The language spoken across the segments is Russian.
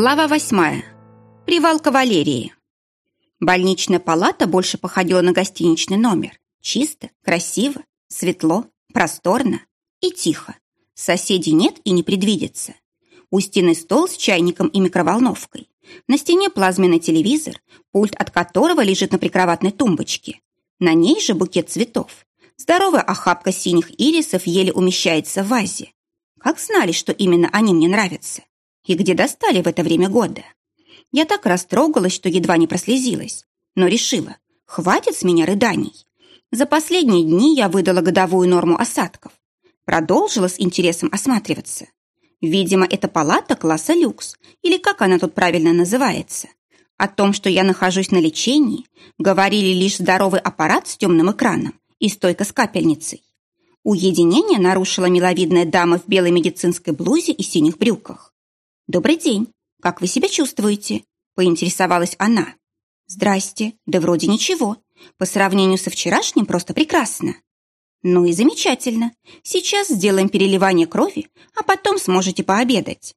Глава восьмая. Привал кавалерии. Больничная палата больше походила на гостиничный номер. Чисто, красиво, светло, просторно и тихо. Соседей нет и не предвидится. У стены стол с чайником и микроволновкой. На стене плазменный телевизор, пульт от которого лежит на прикроватной тумбочке. На ней же букет цветов. Здоровая охапка синих ирисов еле умещается в вазе. Как знали, что именно они мне нравятся? И где достали в это время года? Я так растрогалась, что едва не прослезилась. Но решила, хватит с меня рыданий. За последние дни я выдала годовую норму осадков. Продолжила с интересом осматриваться. Видимо, это палата класса люкс, или как она тут правильно называется. О том, что я нахожусь на лечении, говорили лишь здоровый аппарат с темным экраном и стойка с капельницей. Уединение нарушила миловидная дама в белой медицинской блузе и синих брюках. «Добрый день. Как вы себя чувствуете?» – поинтересовалась она. «Здрасте. Да вроде ничего. По сравнению со вчерашним просто прекрасно». «Ну и замечательно. Сейчас сделаем переливание крови, а потом сможете пообедать».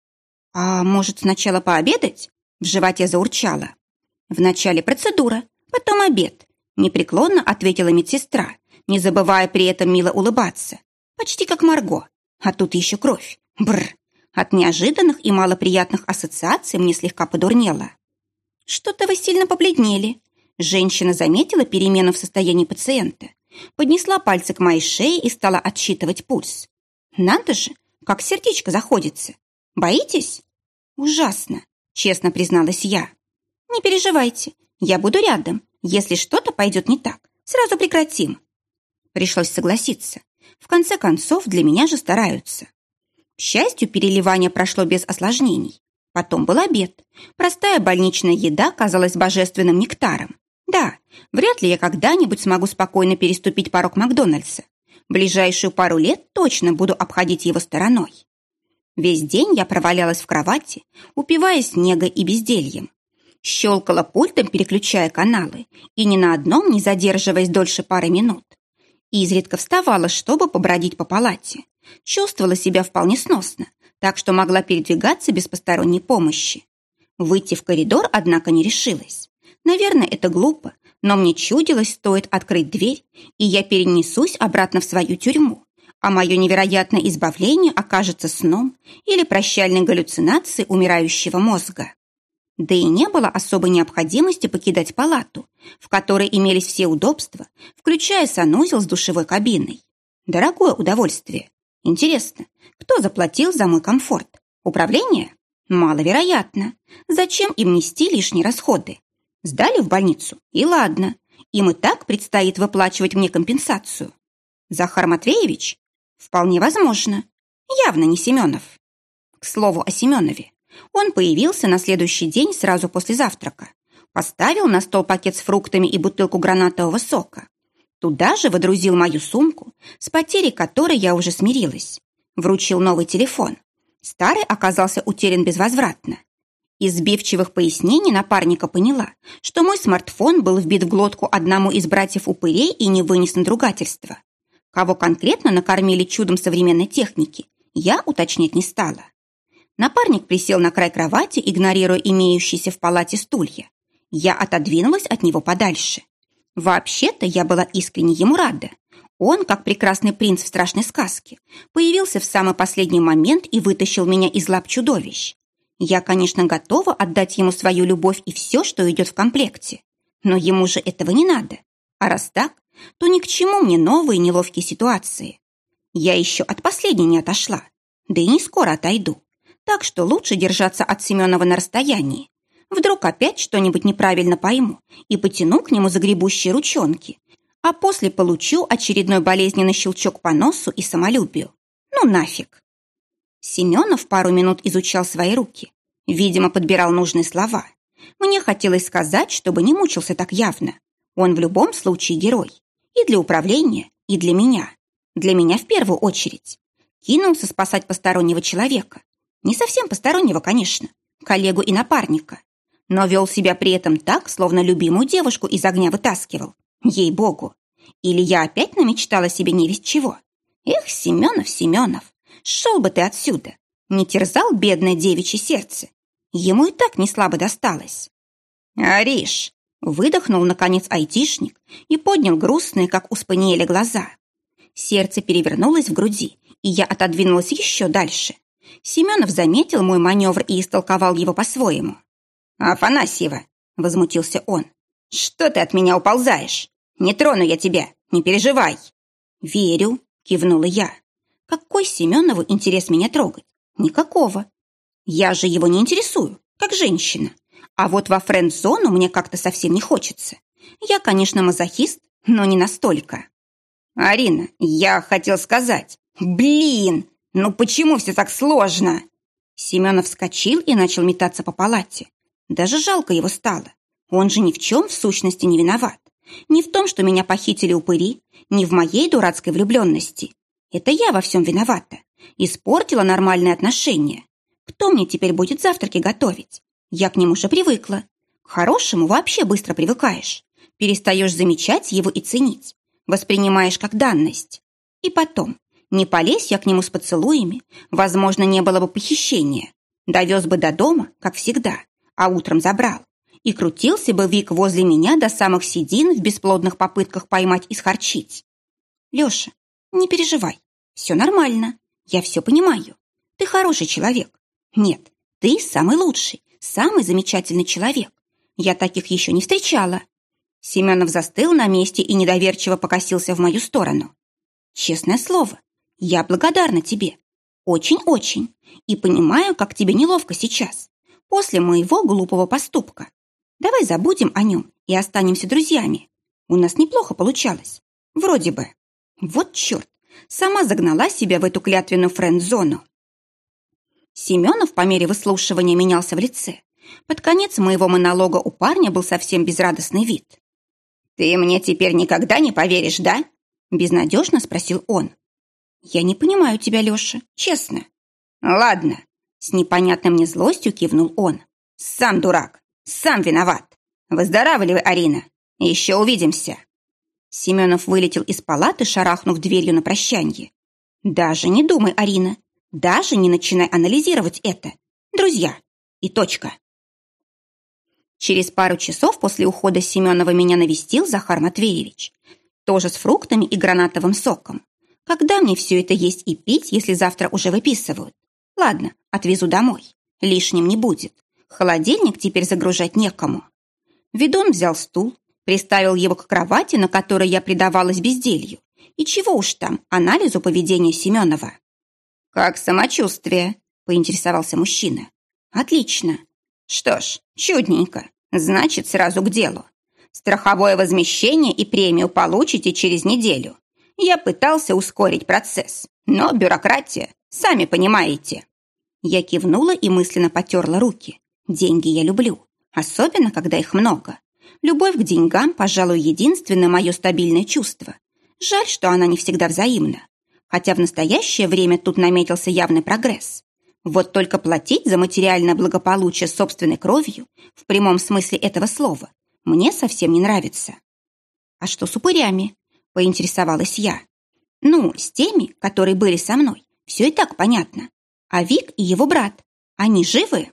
«А может, сначала пообедать?» В животе заурчало. «Вначале процедура, потом обед», непреклонно ответила медсестра, не забывая при этом мило улыбаться. Почти как Марго. А тут еще кровь. Бррр. От неожиданных и малоприятных ассоциаций мне слегка подурнело. «Что-то вы сильно побледнели». Женщина заметила перемену в состоянии пациента, поднесла пальцы к моей шее и стала отсчитывать пульс. «Надо же, как сердечко заходится. Боитесь?» «Ужасно», — честно призналась я. «Не переживайте, я буду рядом. Если что-то пойдет не так, сразу прекратим». Пришлось согласиться. В конце концов, для меня же стараются. К счастью, переливание прошло без осложнений. Потом был обед. Простая больничная еда казалась божественным нектаром. Да, вряд ли я когда-нибудь смогу спокойно переступить порог Макдональдса. Ближайшую пару лет точно буду обходить его стороной. Весь день я провалялась в кровати, упиваясь снега и бездельем. Щелкала пультом, переключая каналы, и ни на одном не задерживаясь дольше пары минут. Изредка вставала, чтобы побродить по палате. Чувствовала себя вполне сносно, так что могла передвигаться без посторонней помощи. Выйти в коридор, однако, не решилась. Наверное, это глупо, но мне чудилось, стоит открыть дверь, и я перенесусь обратно в свою тюрьму, а мое невероятное избавление окажется сном или прощальной галлюцинацией умирающего мозга. Да и не было особой необходимости покидать палату, в которой имелись все удобства, включая санузел с душевой кабиной. Дорогое удовольствие. Интересно, кто заплатил за мой комфорт? Управление? Маловероятно. Зачем им нести лишние расходы? Сдали в больницу? И ладно. Им и так предстоит выплачивать мне компенсацию. Захар Матвеевич? Вполне возможно. Явно не Семенов. К слову о Семенове. Он появился на следующий день сразу после завтрака. Поставил на стол пакет с фруктами и бутылку гранатового сока. Туда же выдрузил мою сумку, с потерей которой я уже смирилась. Вручил новый телефон. Старый оказался утерян безвозвратно. Из сбивчивых пояснений напарника поняла, что мой смартфон был вбит в глотку одному из братьев-упырей и не вынес надругательства. Кого конкретно накормили чудом современной техники, я уточнять не стала. Напарник присел на край кровати, игнорируя имеющиеся в палате стулья. Я отодвинулась от него подальше. Вообще-то я была искренне ему рада. Он, как прекрасный принц в страшной сказке, появился в самый последний момент и вытащил меня из лап чудовищ. Я, конечно, готова отдать ему свою любовь и все, что идет в комплекте. Но ему же этого не надо. А раз так, то ни к чему мне новые неловкие ситуации. Я еще от последней не отошла, да и не скоро отойду так что лучше держаться от Семенова на расстоянии. Вдруг опять что-нибудь неправильно пойму и потяну к нему загребущие ручонки, а после получу очередной болезненный щелчок по носу и самолюбию. Ну нафиг. Семенов пару минут изучал свои руки. Видимо, подбирал нужные слова. Мне хотелось сказать, чтобы не мучился так явно. Он в любом случае герой. И для управления, и для меня. Для меня в первую очередь. Кинулся спасать постороннего человека. Не совсем постороннего, конечно, коллегу и напарника. Но вел себя при этом так, словно любимую девушку из огня вытаскивал. Ей-богу. Или я опять намечтала себе не весть чего. Эх, Семенов, Семенов, шел бы ты отсюда. Не терзал бедное девичье сердце. Ему и так не слабо досталось. «Ариш!» — выдохнул, наконец, айтишник и поднял грустные, как у спаниеля, глаза. Сердце перевернулось в груди, и я отодвинулась еще дальше. Семенов заметил мой маневр и истолковал его по-своему. «Афанасьева!» — возмутился он. «Что ты от меня уползаешь? Не трону я тебя, не переживай!» «Верю», — кивнула я. «Какой Семенову интерес меня трогать? Никакого. Я же его не интересую, как женщина. А вот во френд-зону мне как-то совсем не хочется. Я, конечно, мазохист, но не настолько». «Арина, я хотел сказать... Блин, ну почему все так сложно?» Семенов вскочил и начал метаться по палате. Даже жалко его стало. Он же ни в чем в сущности не виноват. Ни в том, что меня похитили упыри, ни в моей дурацкой влюбленности. Это я во всем виновата. Испортила нормальные отношения. Кто мне теперь будет завтраки готовить? Я к нему уже привыкла. К хорошему вообще быстро привыкаешь. Перестаешь замечать его и ценить. Воспринимаешь как данность. И потом, не полезь я к нему с поцелуями, возможно, не было бы похищения. Довез бы до дома, как всегда, а утром забрал и крутился бы Вик возле меня до самых седин в бесплодных попытках поймать и схорчить. Леша, не переживай, все нормально, я все понимаю. Ты хороший человек. Нет, ты самый лучший, самый замечательный человек. Я таких еще не встречала. Семенов застыл на месте и недоверчиво покосился в мою сторону. Честное слово, я благодарна тебе. Очень-очень. И понимаю, как тебе неловко сейчас, после моего глупого поступка. Давай забудем о нем и останемся друзьями. У нас неплохо получалось. Вроде бы. Вот черт, сама загнала себя в эту клятвенную френд-зону. Семенов по мере выслушивания менялся в лице. Под конец моего монолога у парня был совсем безрадостный вид. «Ты мне теперь никогда не поверишь, да?» Безнадежно спросил он. «Я не понимаю тебя, Леша, честно». «Ладно», с непонятным мне злостью кивнул он. «Сам дурак. Сам виноват. Выздоравливай, Арина. Еще увидимся. Семенов вылетел из палаты, шарахнув дверью на прощанье. Даже не думай, Арина. Даже не начинай анализировать это. Друзья. И точка. Через пару часов после ухода Семенова меня навестил Захар Матвеевич. Тоже с фруктами и гранатовым соком. Когда мне все это есть и пить, если завтра уже выписывают? Ладно, отвезу домой. Лишним не будет. Холодильник теперь загружать некому. Ведун взял стул, приставил его к кровати, на которой я предавалась безделью. И чего уж там, анализу поведения Семенова. «Как самочувствие?» – поинтересовался мужчина. «Отлично. Что ж, чудненько. Значит, сразу к делу. Страховое возмещение и премию получите через неделю. Я пытался ускорить процесс, но бюрократия, сами понимаете». Я кивнула и мысленно потерла руки. Деньги я люблю, особенно когда их много. Любовь к деньгам, пожалуй, единственное мое стабильное чувство. Жаль, что она не всегда взаимна. Хотя в настоящее время тут наметился явный прогресс. Вот только платить за материальное благополучие собственной кровью, в прямом смысле этого слова, мне совсем не нравится. А что с упырями? Поинтересовалась я. Ну, с теми, которые были со мной, все и так понятно. А Вик и его брат, они живы?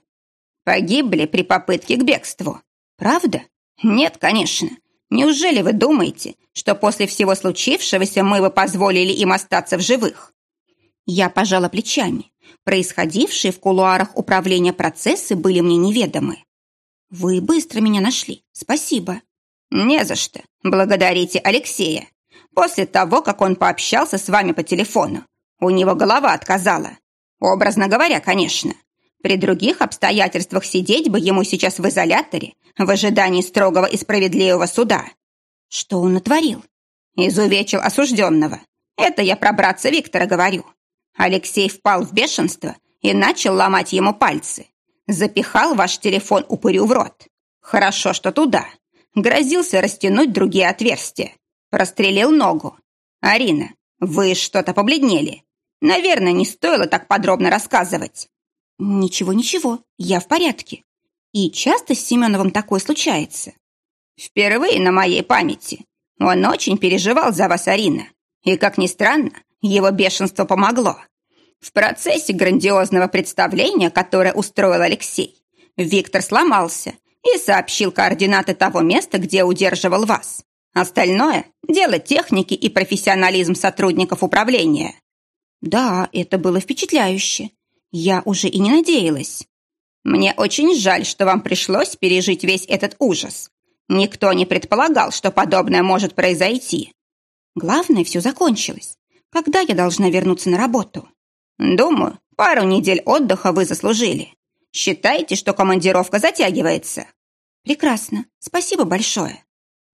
Погибли при попытке к бегству. Правда? Нет, конечно. Неужели вы думаете, что после всего случившегося мы бы позволили им остаться в живых? Я пожала плечами. Происходившие в кулуарах управления процессы были мне неведомы. Вы быстро меня нашли. Спасибо. Не за что. Благодарите Алексея. После того, как он пообщался с вами по телефону, у него голова отказала. Образно говоря, конечно. При других обстоятельствах сидеть бы ему сейчас в изоляторе в ожидании строгого и справедливого суда. Что он натворил? Изувечил осужденного. Это я про братца Виктора говорю. Алексей впал в бешенство и начал ломать ему пальцы. Запихал ваш телефон упырю в рот. Хорошо, что туда. Грозился растянуть другие отверстия. Прострелил ногу. Арина, вы что-то побледнели. Наверное, не стоило так подробно рассказывать. «Ничего, ничего, я в порядке. И часто с Семеновым такое случается?» «Впервые на моей памяти. Он очень переживал за вас, Арина. И, как ни странно, его бешенство помогло. В процессе грандиозного представления, которое устроил Алексей, Виктор сломался и сообщил координаты того места, где удерживал вас. Остальное – дело техники и профессионализм сотрудников управления. Да, это было впечатляюще. Я уже и не надеялась. Мне очень жаль, что вам пришлось пережить весь этот ужас. Никто не предполагал, что подобное может произойти. Главное, все закончилось. Когда я должна вернуться на работу? Думаю, пару недель отдыха вы заслужили. Считайте, что командировка затягивается. Прекрасно. Спасибо большое.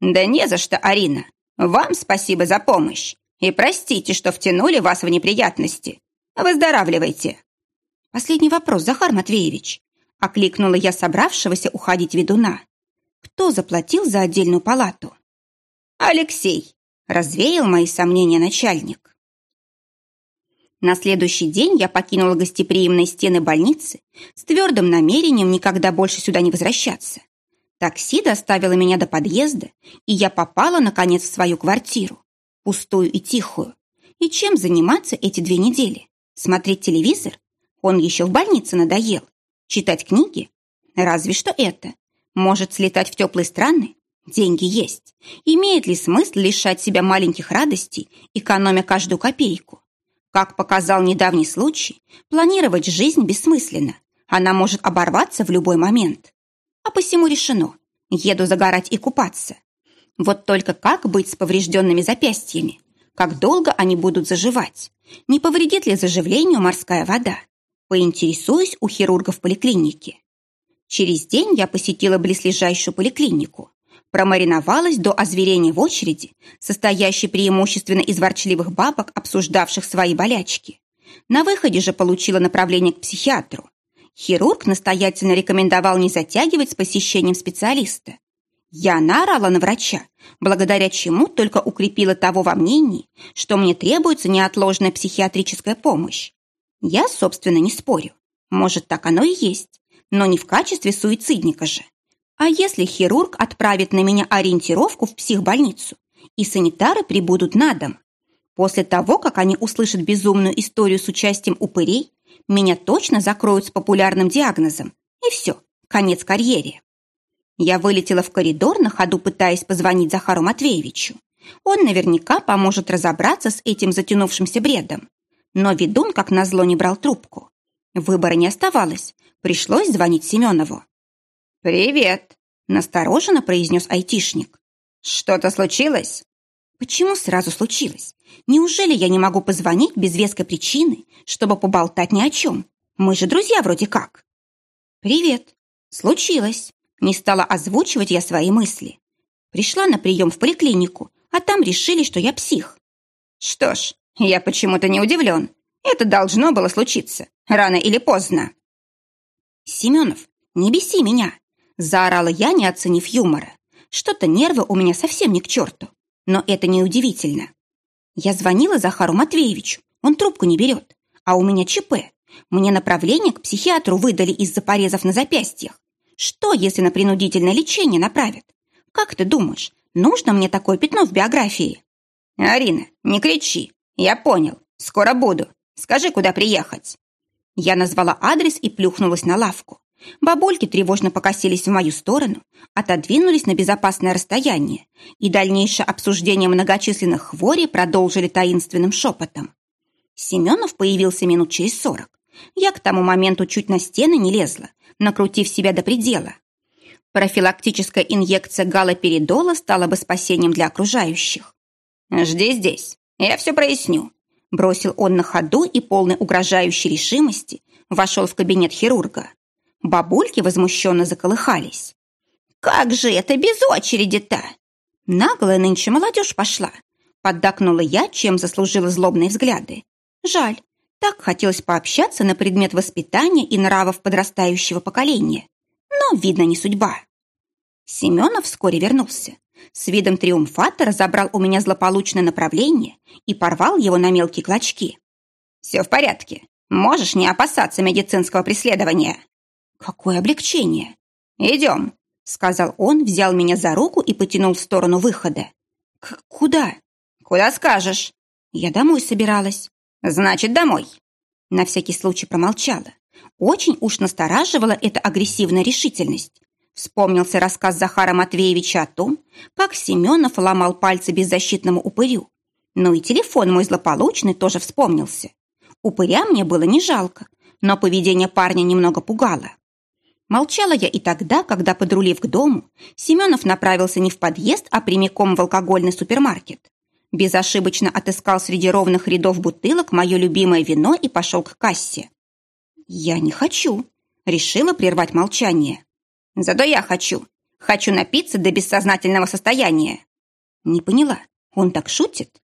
Да не за что, Арина. Вам спасибо за помощь. И простите, что втянули вас в неприятности. Выздоравливайте. Последний вопрос, Захар Матвеевич. Окликнула я собравшегося уходить ведуна. Кто заплатил за отдельную палату? Алексей. Развеял мои сомнения начальник. На следующий день я покинула гостеприимные стены больницы с твердым намерением никогда больше сюда не возвращаться. Такси доставило меня до подъезда, и я попала, наконец, в свою квартиру, пустую и тихую. И чем заниматься эти две недели? Смотреть телевизор? Он еще в больнице надоел. Читать книги? Разве что это. Может, слетать в теплые страны? Деньги есть. Имеет ли смысл лишать себя маленьких радостей, экономя каждую копейку? Как показал недавний случай, планировать жизнь бессмысленно. Она может оборваться в любой момент. А посему решено. Еду загорать и купаться. Вот только как быть с поврежденными запястьями? Как долго они будут заживать? Не повредит ли заживлению морская вода? Поинтересуюсь у хирурга в поликлинике. Через день я посетила близлежащую поликлинику. Промариновалась до озверения в очереди, состоящей преимущественно из ворчливых бабок, обсуждавших свои болячки. На выходе же получила направление к психиатру. Хирург настоятельно рекомендовал не затягивать с посещением специалиста. Я наорала на врача, благодаря чему только укрепила того во мнении, что мне требуется неотложная психиатрическая помощь. Я, собственно, не спорю. Может, так оно и есть, но не в качестве суицидника же. А если хирург отправит на меня ориентировку в психбольницу, и санитары прибудут на дом? После того, как они услышат безумную историю с участием упырей, меня точно закроют с популярным диагнозом. И все, конец карьере. Я вылетела в коридор, на ходу пытаясь позвонить Захару Матвеевичу. Он наверняка поможет разобраться с этим затянувшимся бредом. Но ведун, как назло, не брал трубку. Выбора не оставалось. Пришлось звонить Семенову. «Привет», – настороженно произнес айтишник. «Что-то случилось?» Почему сразу случилось? Неужели я не могу позвонить без веской причины, чтобы поболтать ни о чем? Мы же друзья вроде как. Привет. Случилось. Не стала озвучивать я свои мысли. Пришла на прием в поликлинику, а там решили, что я псих. Что ж, я почему-то не удивлен. Это должно было случиться, рано или поздно. Семенов, не беси меня. Заорала я, не оценив юмора. Что-то нервы у меня совсем не к черту. Но это не удивительно. Я звонила Захару Матвеевичу, он трубку не берет. А у меня ЧП. Мне направление к психиатру выдали из-за порезов на запястьях. Что, если на принудительное лечение направят? Как ты думаешь, нужно мне такое пятно в биографии? Арина, не кричи. Я понял. Скоро буду. Скажи, куда приехать. Я назвала адрес и плюхнулась на лавку. Бабульки тревожно покосились в мою сторону, отодвинулись на безопасное расстояние, и дальнейшее обсуждение многочисленных хворей продолжили таинственным шепотом. Семенов появился минут через сорок. Я к тому моменту чуть на стены не лезла, накрутив себя до предела. Профилактическая инъекция галоперидола стала бы спасением для окружающих. «Жди здесь, я все проясню», – бросил он на ходу и полной угрожающей решимости вошел в кабинет хирурга. Бабульки возмущенно заколыхались. «Как же это без очереди-то?» Наглая нынче молодежь пошла. Поддакнула я, чем заслужила злобные взгляды. Жаль, так хотелось пообщаться на предмет воспитания и нравов подрастающего поколения. Но, видно, не судьба. Семенов вскоре вернулся. С видом триумфатора забрал у меня злополучное направление и порвал его на мелкие клочки. «Все в порядке. Можешь не опасаться медицинского преследования». Какое облегчение! Идем, сказал он, взял меня за руку и потянул в сторону выхода. К куда? Куда скажешь? Я домой собиралась. Значит, домой. На всякий случай промолчала. Очень уж настораживала эта агрессивная решительность. Вспомнился рассказ Захара Матвеевича о том, как Семенов ломал пальцы беззащитному упырю. Ну и телефон мой злополучный тоже вспомнился. Упыря мне было не жалко, но поведение парня немного пугало. Молчала я и тогда, когда, подрулив к дому, Семенов направился не в подъезд, а прямиком в алкогольный супермаркет. Безошибочно отыскал среди ровных рядов бутылок мое любимое вино и пошел к кассе. «Я не хочу», — решила прервать молчание. «Зато я хочу. Хочу напиться до бессознательного состояния». Не поняла, он так шутит?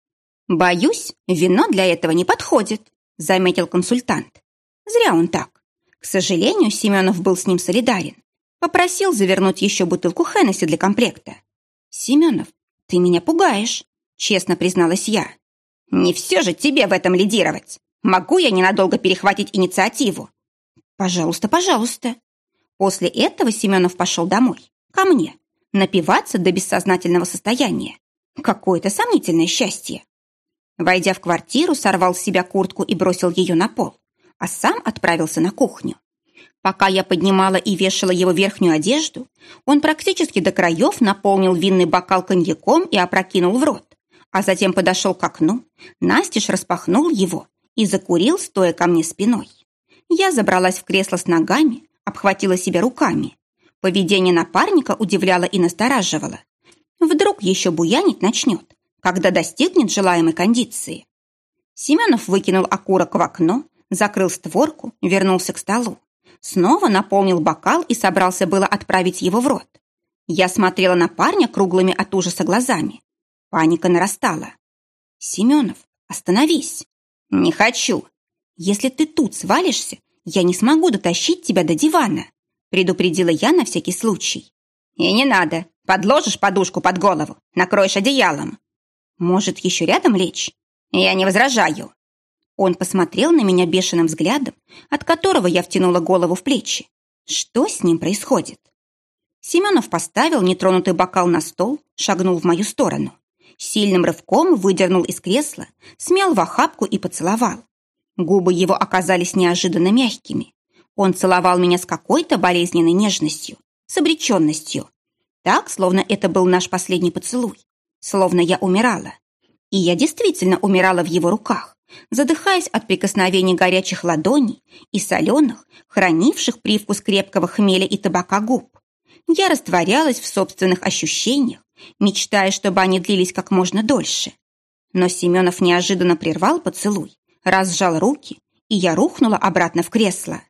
«Боюсь, вино для этого не подходит», — заметил консультант. Зря он так. К сожалению, Семенов был с ним солидарен. Попросил завернуть еще бутылку Хеннесси для комплекта. «Семенов, ты меня пугаешь», — честно призналась я. «Не все же тебе в этом лидировать. Могу я ненадолго перехватить инициативу?» «Пожалуйста, пожалуйста». После этого Семенов пошел домой, ко мне, напиваться до бессознательного состояния. Какое-то сомнительное счастье. Войдя в квартиру, сорвал с себя куртку и бросил ее на пол а сам отправился на кухню. Пока я поднимала и вешала его верхнюю одежду, он практически до краев наполнил винный бокал коньяком и опрокинул в рот, а затем подошел к окну, настежь распахнул его и закурил, стоя ко мне спиной. Я забралась в кресло с ногами, обхватила себя руками. Поведение напарника удивляло и настораживало. Вдруг еще буянить начнет, когда достигнет желаемой кондиции. Семенов выкинул окурок в окно, закрыл створку, вернулся к столу. Снова наполнил бокал и собрался было отправить его в рот. Я смотрела на парня круглыми от ужаса глазами. Паника нарастала. «Семенов, остановись!» «Не хочу!» «Если ты тут свалишься, я не смогу дотащить тебя до дивана», предупредила я на всякий случай. «И не надо. Подложишь подушку под голову, накроешь одеялом». «Может, еще рядом лечь?» «Я не возражаю». Он посмотрел на меня бешеным взглядом, от которого я втянула голову в плечи. Что с ним происходит? Семенов поставил нетронутый бокал на стол, шагнул в мою сторону. Сильным рывком выдернул из кресла, смял в охапку и поцеловал. Губы его оказались неожиданно мягкими. Он целовал меня с какой-то болезненной нежностью, с обреченностью. Так, словно это был наш последний поцелуй. Словно я умирала. И я действительно умирала в его руках задыхаясь от прикосновений горячих ладоней и соленых, хранивших привкус крепкого хмеля и табака губ. Я растворялась в собственных ощущениях, мечтая, чтобы они длились как можно дольше. Но Семенов неожиданно прервал поцелуй, разжал руки, и я рухнула обратно в кресло.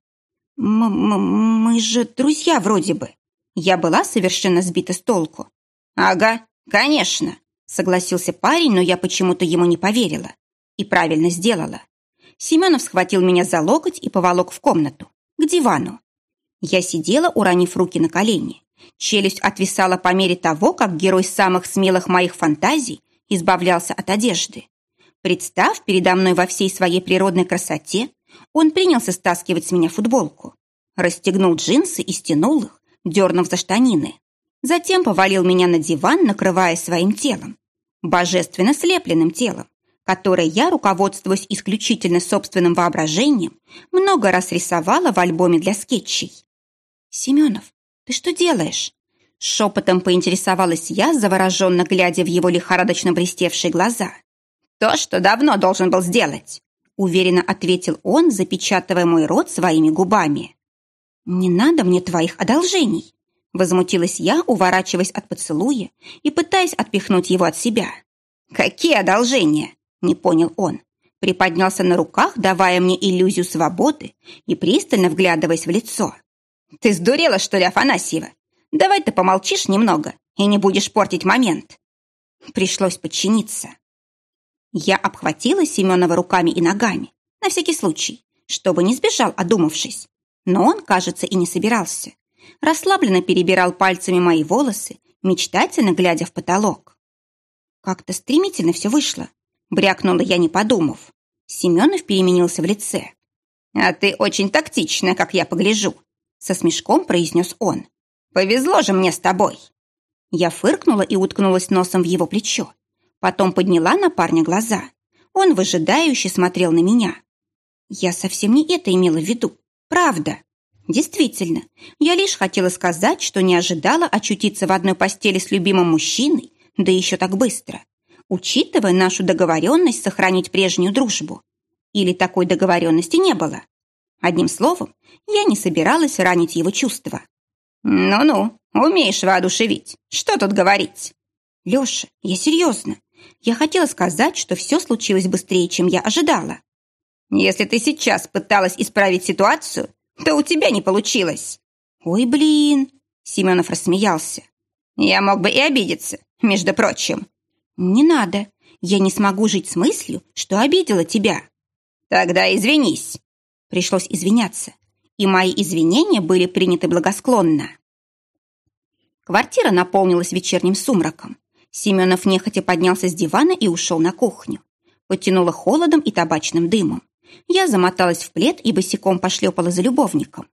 М -м «Мы же друзья вроде бы». Я была совершенно сбита с толку. «Ага, конечно», — согласился парень, но я почему-то ему не поверила. И правильно сделала. Семенов схватил меня за локоть и поволок в комнату, к дивану. Я сидела, уронив руки на колени. Челюсть отвисала по мере того, как герой самых смелых моих фантазий избавлялся от одежды. Представ передо мной во всей своей природной красоте, он принялся стаскивать с меня футболку. Расстегнул джинсы и стянул их, дернув за штанины. Затем повалил меня на диван, накрывая своим телом. Божественно слепленным телом, которое я, руководствуясь исключительно собственным воображением, много раз рисовала в альбоме для скетчей. «Семенов, ты что делаешь?» Шепотом поинтересовалась я, завороженно глядя в его лихорадочно блестевшие глаза. «То, что давно должен был сделать», уверенно ответил он, запечатывая мой рот своими губами. «Не надо мне твоих одолжений», возмутилась я, уворачиваясь от поцелуя и пытаясь отпихнуть его от себя. «Какие одолжения? Не понял он. Приподнялся на руках, давая мне иллюзию свободы и пристально вглядываясь в лицо. «Ты сдурела, что ли, Афанасьева? Давай ты помолчишь немного и не будешь портить момент». Пришлось подчиниться. Я обхватила Семенова руками и ногами, на всякий случай, чтобы не сбежал, одумавшись. Но он, кажется, и не собирался. Расслабленно перебирал пальцами мои волосы, мечтательно глядя в потолок. Как-то стремительно все вышло. Брякнула я, не подумав. Семенов переменился в лице. «А ты очень тактичная, как я погляжу», со смешком произнес он. «Повезло же мне с тобой». Я фыркнула и уткнулась носом в его плечо. Потом подняла на парня глаза. Он выжидающе смотрел на меня. Я совсем не это имела в виду. Правда. Действительно, я лишь хотела сказать, что не ожидала очутиться в одной постели с любимым мужчиной, да еще так быстро, учитывая нашу договоренность сохранить прежнюю дружбу. Или такой договоренности не было. Одним словом, я не собиралась ранить его чувства. «Ну-ну, умеешь воодушевить. Что тут говорить?» «Леша, я серьезно. Я хотела сказать, что все случилось быстрее, чем я ожидала». «Если ты сейчас пыталась исправить ситуацию, то у тебя не получилось». «Ой, блин!» Семенов рассмеялся. «Я мог бы и обидеться, между прочим». «Не надо. Я не смогу жить с мыслью, что обидела тебя». «Тогда извинись». Пришлось извиняться, и мои извинения были приняты благосклонно. Квартира наполнилась вечерним сумраком. Семенов нехотя поднялся с дивана и ушел на кухню. Потянуло холодом и табачным дымом. Я замоталась в плед и босиком пошлепала за любовником.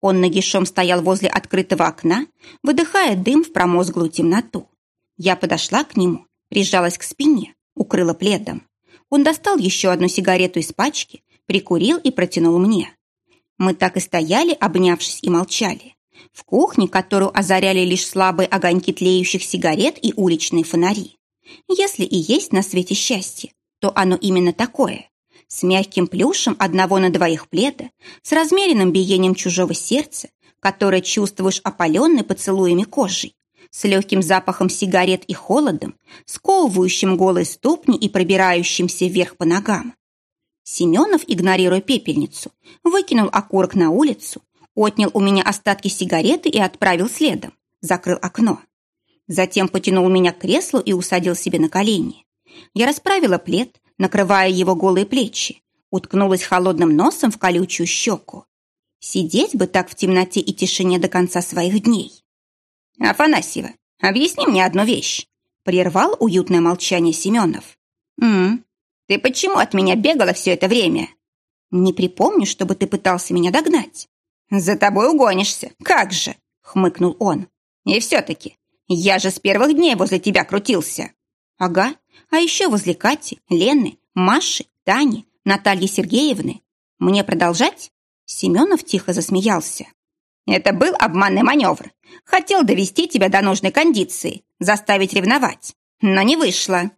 Он нагишом стоял возле открытого окна, выдыхая дым в промозглую темноту. Я подошла к нему, прижалась к спине, укрыла пледом. Он достал еще одну сигарету из пачки, прикурил и протянул мне. Мы так и стояли, обнявшись и молчали. В кухне, которую озаряли лишь слабые огоньки тлеющих сигарет и уличные фонари. Если и есть на свете счастье, то оно именно такое. С мягким плюшем одного на двоих пледа, с размеренным биением чужого сердца, которое чувствуешь опаленной поцелуями кожей, с легким запахом сигарет и холодом, сковывающим голые ступни и пробирающимся вверх по ногам. Семенов, игнорируя пепельницу, выкинул окурок на улицу, отнял у меня остатки сигареты и отправил следом, закрыл окно. Затем потянул меня к креслу и усадил себе на колени. Я расправила плед, накрывая его голые плечи, уткнулась холодным носом в колючую щеку. Сидеть бы так в темноте и тишине до конца своих дней. «Афанасьева, объясни мне одну вещь», — прервал уютное молчание Семенов. «М ты почему от меня бегала все это время?» «Не припомню, чтобы ты пытался меня догнать». «За тобой угонишься, как же!» — хмыкнул он. «И все-таки, я же с первых дней возле тебя крутился». «Ага, а еще возле Кати, Лены, Маши, Тани, Натальи Сергеевны. Мне продолжать?» Семенов тихо засмеялся. «Это был обманный маневр. Хотел довести тебя до нужной кондиции, заставить ревновать. Но не вышло».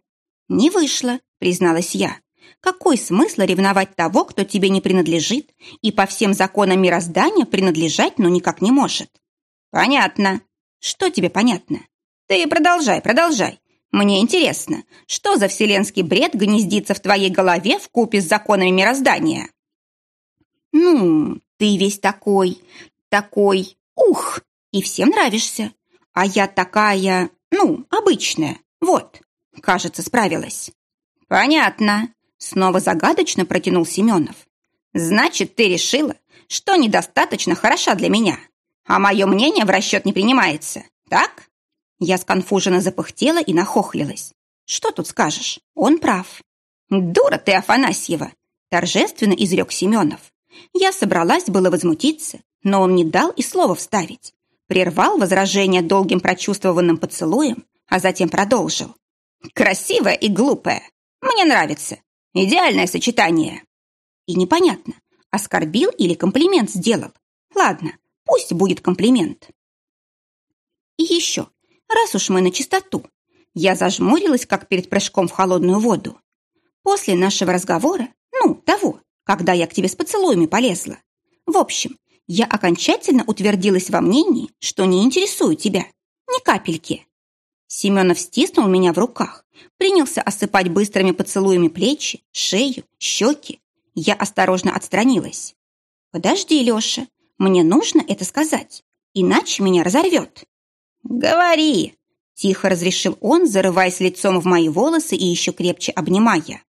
«Не вышло», призналась я. Какой смысл ревновать того, кто тебе не принадлежит и по всем законам мироздания принадлежать, но никак не может? Понятно. Что тебе понятно? Ты продолжай, продолжай. Мне интересно, что за вселенский бред гнездится в твоей голове в купе с законами мироздания? Ну, ты весь такой, такой, ух, и всем нравишься. А я такая, ну, обычная. Вот, кажется, справилась. «Понятно», — снова загадочно протянул Семенов. «Значит, ты решила, что недостаточно хороша для меня, а мое мнение в расчет не принимается, так?» Я сконфуженно запыхтела и нахохлилась. «Что тут скажешь? Он прав». «Дура ты, Афанасьева!» — торжественно изрек Семенов. Я собралась было возмутиться, но он не дал и слова вставить. Прервал возражение долгим прочувствованным поцелуем, а затем продолжил. «Красивая и глупая. Мне нравится. Идеальное сочетание. И непонятно, оскорбил или комплимент сделал. Ладно, пусть будет комплимент. И еще, раз уж мы на чистоту, я зажмурилась, как перед прыжком в холодную воду. После нашего разговора, ну, того, когда я к тебе с поцелуями полезла. В общем, я окончательно утвердилась во мнении, что не интересую тебя. Ни капельки. Семенов стиснул меня в руках, принялся осыпать быстрыми поцелуями плечи, шею, щеки. Я осторожно отстранилась. «Подожди, Леша, мне нужно это сказать, иначе меня разорвет». «Говори!» – тихо разрешил он, зарываясь лицом в мои волосы и еще крепче обнимая.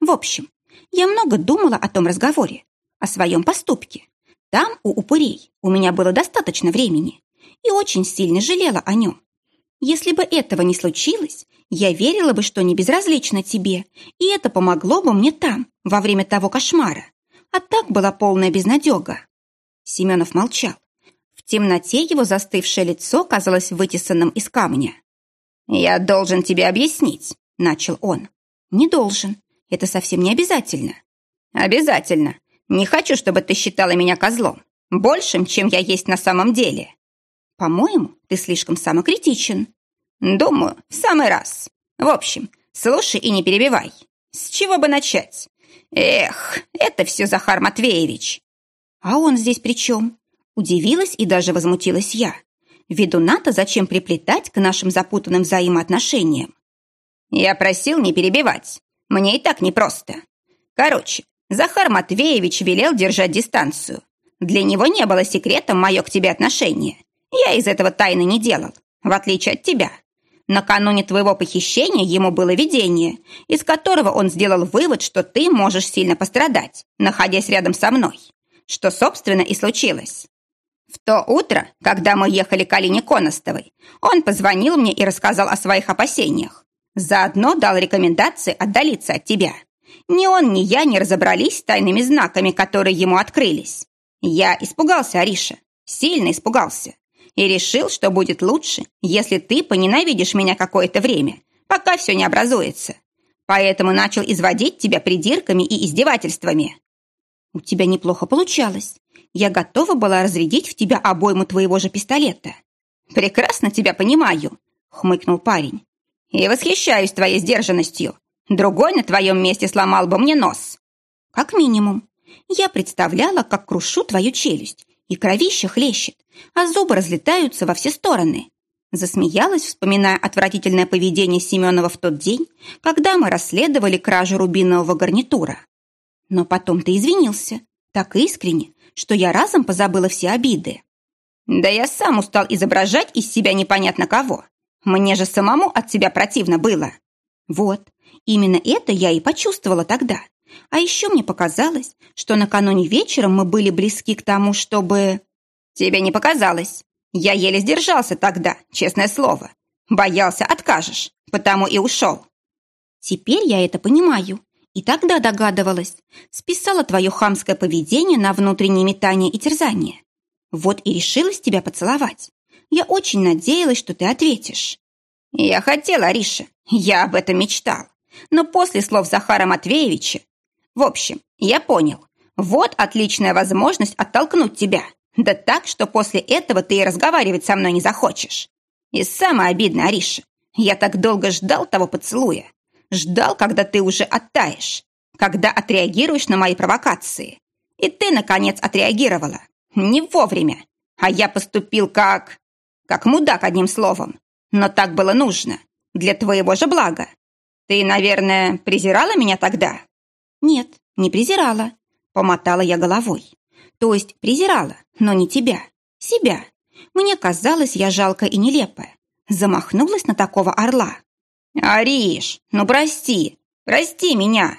В общем, я много думала о том разговоре, о своем поступке. Там, у упырей, у меня было достаточно времени и очень сильно жалела о нем. Если бы этого не случилось, я верила бы, что не безразлично тебе, и это помогло бы мне там, во время того кошмара. А так была полная безнадега. Семенов молчал. В темноте его застывшее лицо казалось вытесанным из камня. «Я должен тебе объяснить», — начал он. «Не должен. Это совсем не обязательно». «Обязательно. Не хочу, чтобы ты считала меня козлом, большим, чем я есть на самом деле. По-моему, ты слишком самокритичен. Думаю, в самый раз. В общем, слушай и не перебивай. С чего бы начать? Эх, это все Захар Матвеевич. А он здесь при чем? Удивилась и даже возмутилась я. Ведуна-то зачем приплетать к нашим запутанным взаимоотношениям? Я просил не перебивать. Мне и так непросто. Короче, Захар Матвеевич велел держать дистанцию. Для него не было секретом мое к тебе отношение. Я из этого тайны не делал, в отличие от тебя. Накануне твоего похищения ему было видение, из которого он сделал вывод, что ты можешь сильно пострадать, находясь рядом со мной. Что, собственно, и случилось. В то утро, когда мы ехали к Алине Коностовой, он позвонил мне и рассказал о своих опасениях. Заодно дал рекомендации отдалиться от тебя. Ни он, ни я не разобрались с тайными знаками, которые ему открылись. Я испугался, Ариша, сильно испугался и решил, что будет лучше, если ты поненавидишь меня какое-то время, пока все не образуется. Поэтому начал изводить тебя придирками и издевательствами. У тебя неплохо получалось. Я готова была разрядить в тебя обойму твоего же пистолета. Прекрасно тебя понимаю, хмыкнул парень. И восхищаюсь твоей сдержанностью. Другой на твоем месте сломал бы мне нос. Как минимум. Я представляла, как крушу твою челюсть и кровище хлещет, а зубы разлетаются во все стороны. Засмеялась, вспоминая отвратительное поведение Семенова в тот день, когда мы расследовали кражу рубинового гарнитура. Но потом ты извинился, так искренне, что я разом позабыла все обиды. Да я сам устал изображать из себя непонятно кого. Мне же самому от себя противно было. Вот, именно это я и почувствовала тогда, а еще мне показалось, что накануне вечером мы были близки к тому, чтобы... Тебе не показалось. Я еле сдержался тогда, честное слово. Боялся, откажешь, потому и ушел. Теперь я это понимаю. И тогда догадывалась. Списала твое хамское поведение на внутреннее метание и терзание. Вот и решилась тебя поцеловать. Я очень надеялась, что ты ответишь. Я хотела, Ариша, я об этом мечтал. Но после слов Захара Матвеевича в общем, я понял. Вот отличная возможность оттолкнуть тебя. Да так, что после этого ты и разговаривать со мной не захочешь. И самое обидное, Ариша, я так долго ждал того поцелуя. Ждал, когда ты уже оттаешь. Когда отреагируешь на мои провокации. И ты, наконец, отреагировала. Не вовремя. А я поступил как... Как мудак, одним словом. Но так было нужно. Для твоего же блага. Ты, наверное, презирала меня тогда? «Нет, не презирала», — помотала я головой. «То есть презирала, но не тебя, себя. Мне казалось, я жалкая и нелепая. Замахнулась на такого орла». «Ариш, ну прости, прости меня!»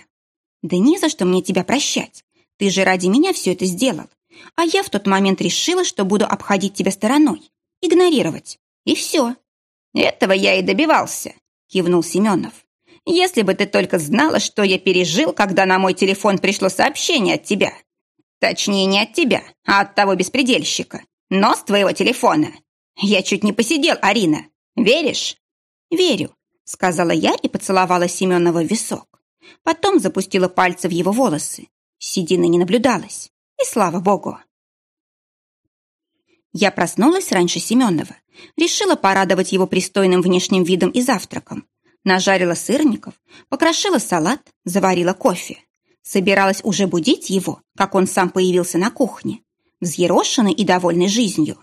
«Да не за что мне тебя прощать. Ты же ради меня все это сделал. А я в тот момент решила, что буду обходить тебя стороной, игнорировать. И все». «Этого я и добивался», — кивнул Семенов. Если бы ты только знала, что я пережил, когда на мой телефон пришло сообщение от тебя. Точнее, не от тебя, а от того беспредельщика. Но с твоего телефона. Я чуть не посидел, Арина. Веришь? Верю, сказала я и поцеловала Семенова в висок. Потом запустила пальцы в его волосы. Седины не наблюдалось. И слава богу. Я проснулась раньше Семенова. Решила порадовать его пристойным внешним видом и завтраком. Нажарила сырников, покрошила салат, заварила кофе. Собиралась уже будить его, как он сам появился на кухне, взъерошенный и довольный жизнью.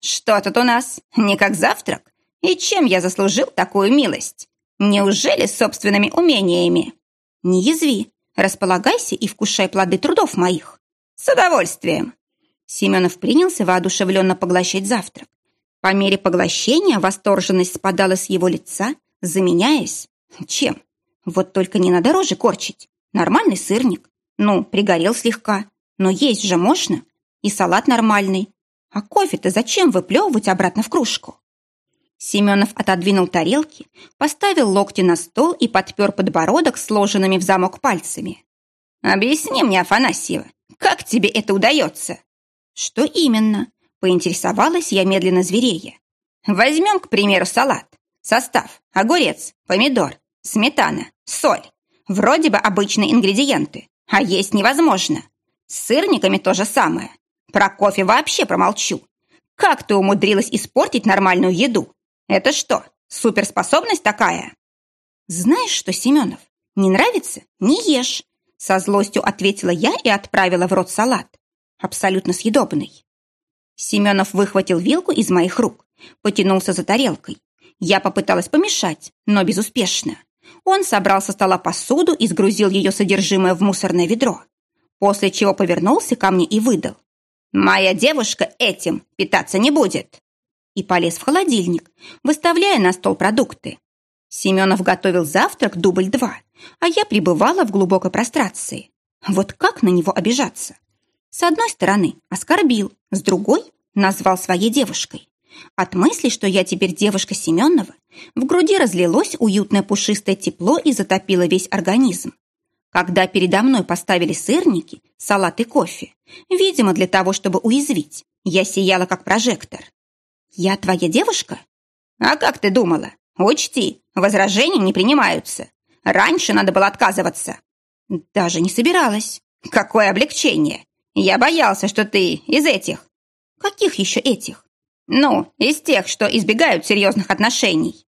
«Что тут у нас? Не как завтрак? И чем я заслужил такую милость? Неужели собственными умениями?» «Не язви, располагайся и вкушай плоды трудов моих». «С удовольствием!» Семенов принялся воодушевленно поглощать завтрак. По мере поглощения восторженность спадала с его лица, Заменяясь? Чем? Вот только не надо рожи корчить. Нормальный сырник. Ну, пригорел слегка. Но есть же можно. И салат нормальный. А кофе-то зачем выплевывать обратно в кружку? Семенов отодвинул тарелки, поставил локти на стол и подпер подбородок сложенными в замок пальцами. «Объясни мне, Афанасьева, как тебе это удается?» «Что именно?» – поинтересовалась я медленно зверея. «Возьмем, к примеру, салат. Состав – огурец, помидор, сметана, соль. Вроде бы обычные ингредиенты, а есть невозможно. С сырниками то же самое. Про кофе вообще промолчу. Как ты умудрилась испортить нормальную еду? Это что, суперспособность такая? Знаешь что, Семенов, не нравится? Не ешь. Со злостью ответила я и отправила в рот салат. Абсолютно съедобный. Семенов выхватил вилку из моих рук, потянулся за тарелкой. Я попыталась помешать, но безуспешно. Он собрал со стола посуду и сгрузил ее содержимое в мусорное ведро, после чего повернулся ко мне и выдал. «Моя девушка этим питаться не будет!» И полез в холодильник, выставляя на стол продукты. Семенов готовил завтрак дубль два, а я пребывала в глубокой прострации. Вот как на него обижаться? С одной стороны, оскорбил, с другой – назвал своей девушкой. От мысли, что я теперь девушка Семенова, в груди разлилось уютное пушистое тепло и затопило весь организм. Когда передо мной поставили сырники, салат и кофе, видимо, для того, чтобы уязвить, я сияла как прожектор. «Я твоя девушка?» «А как ты думала? Учти, возражения не принимаются. Раньше надо было отказываться». «Даже не собиралась». «Какое облегчение! Я боялся, что ты из этих. Каких еще этих? Ну, из тех, что избегают серьезных отношений.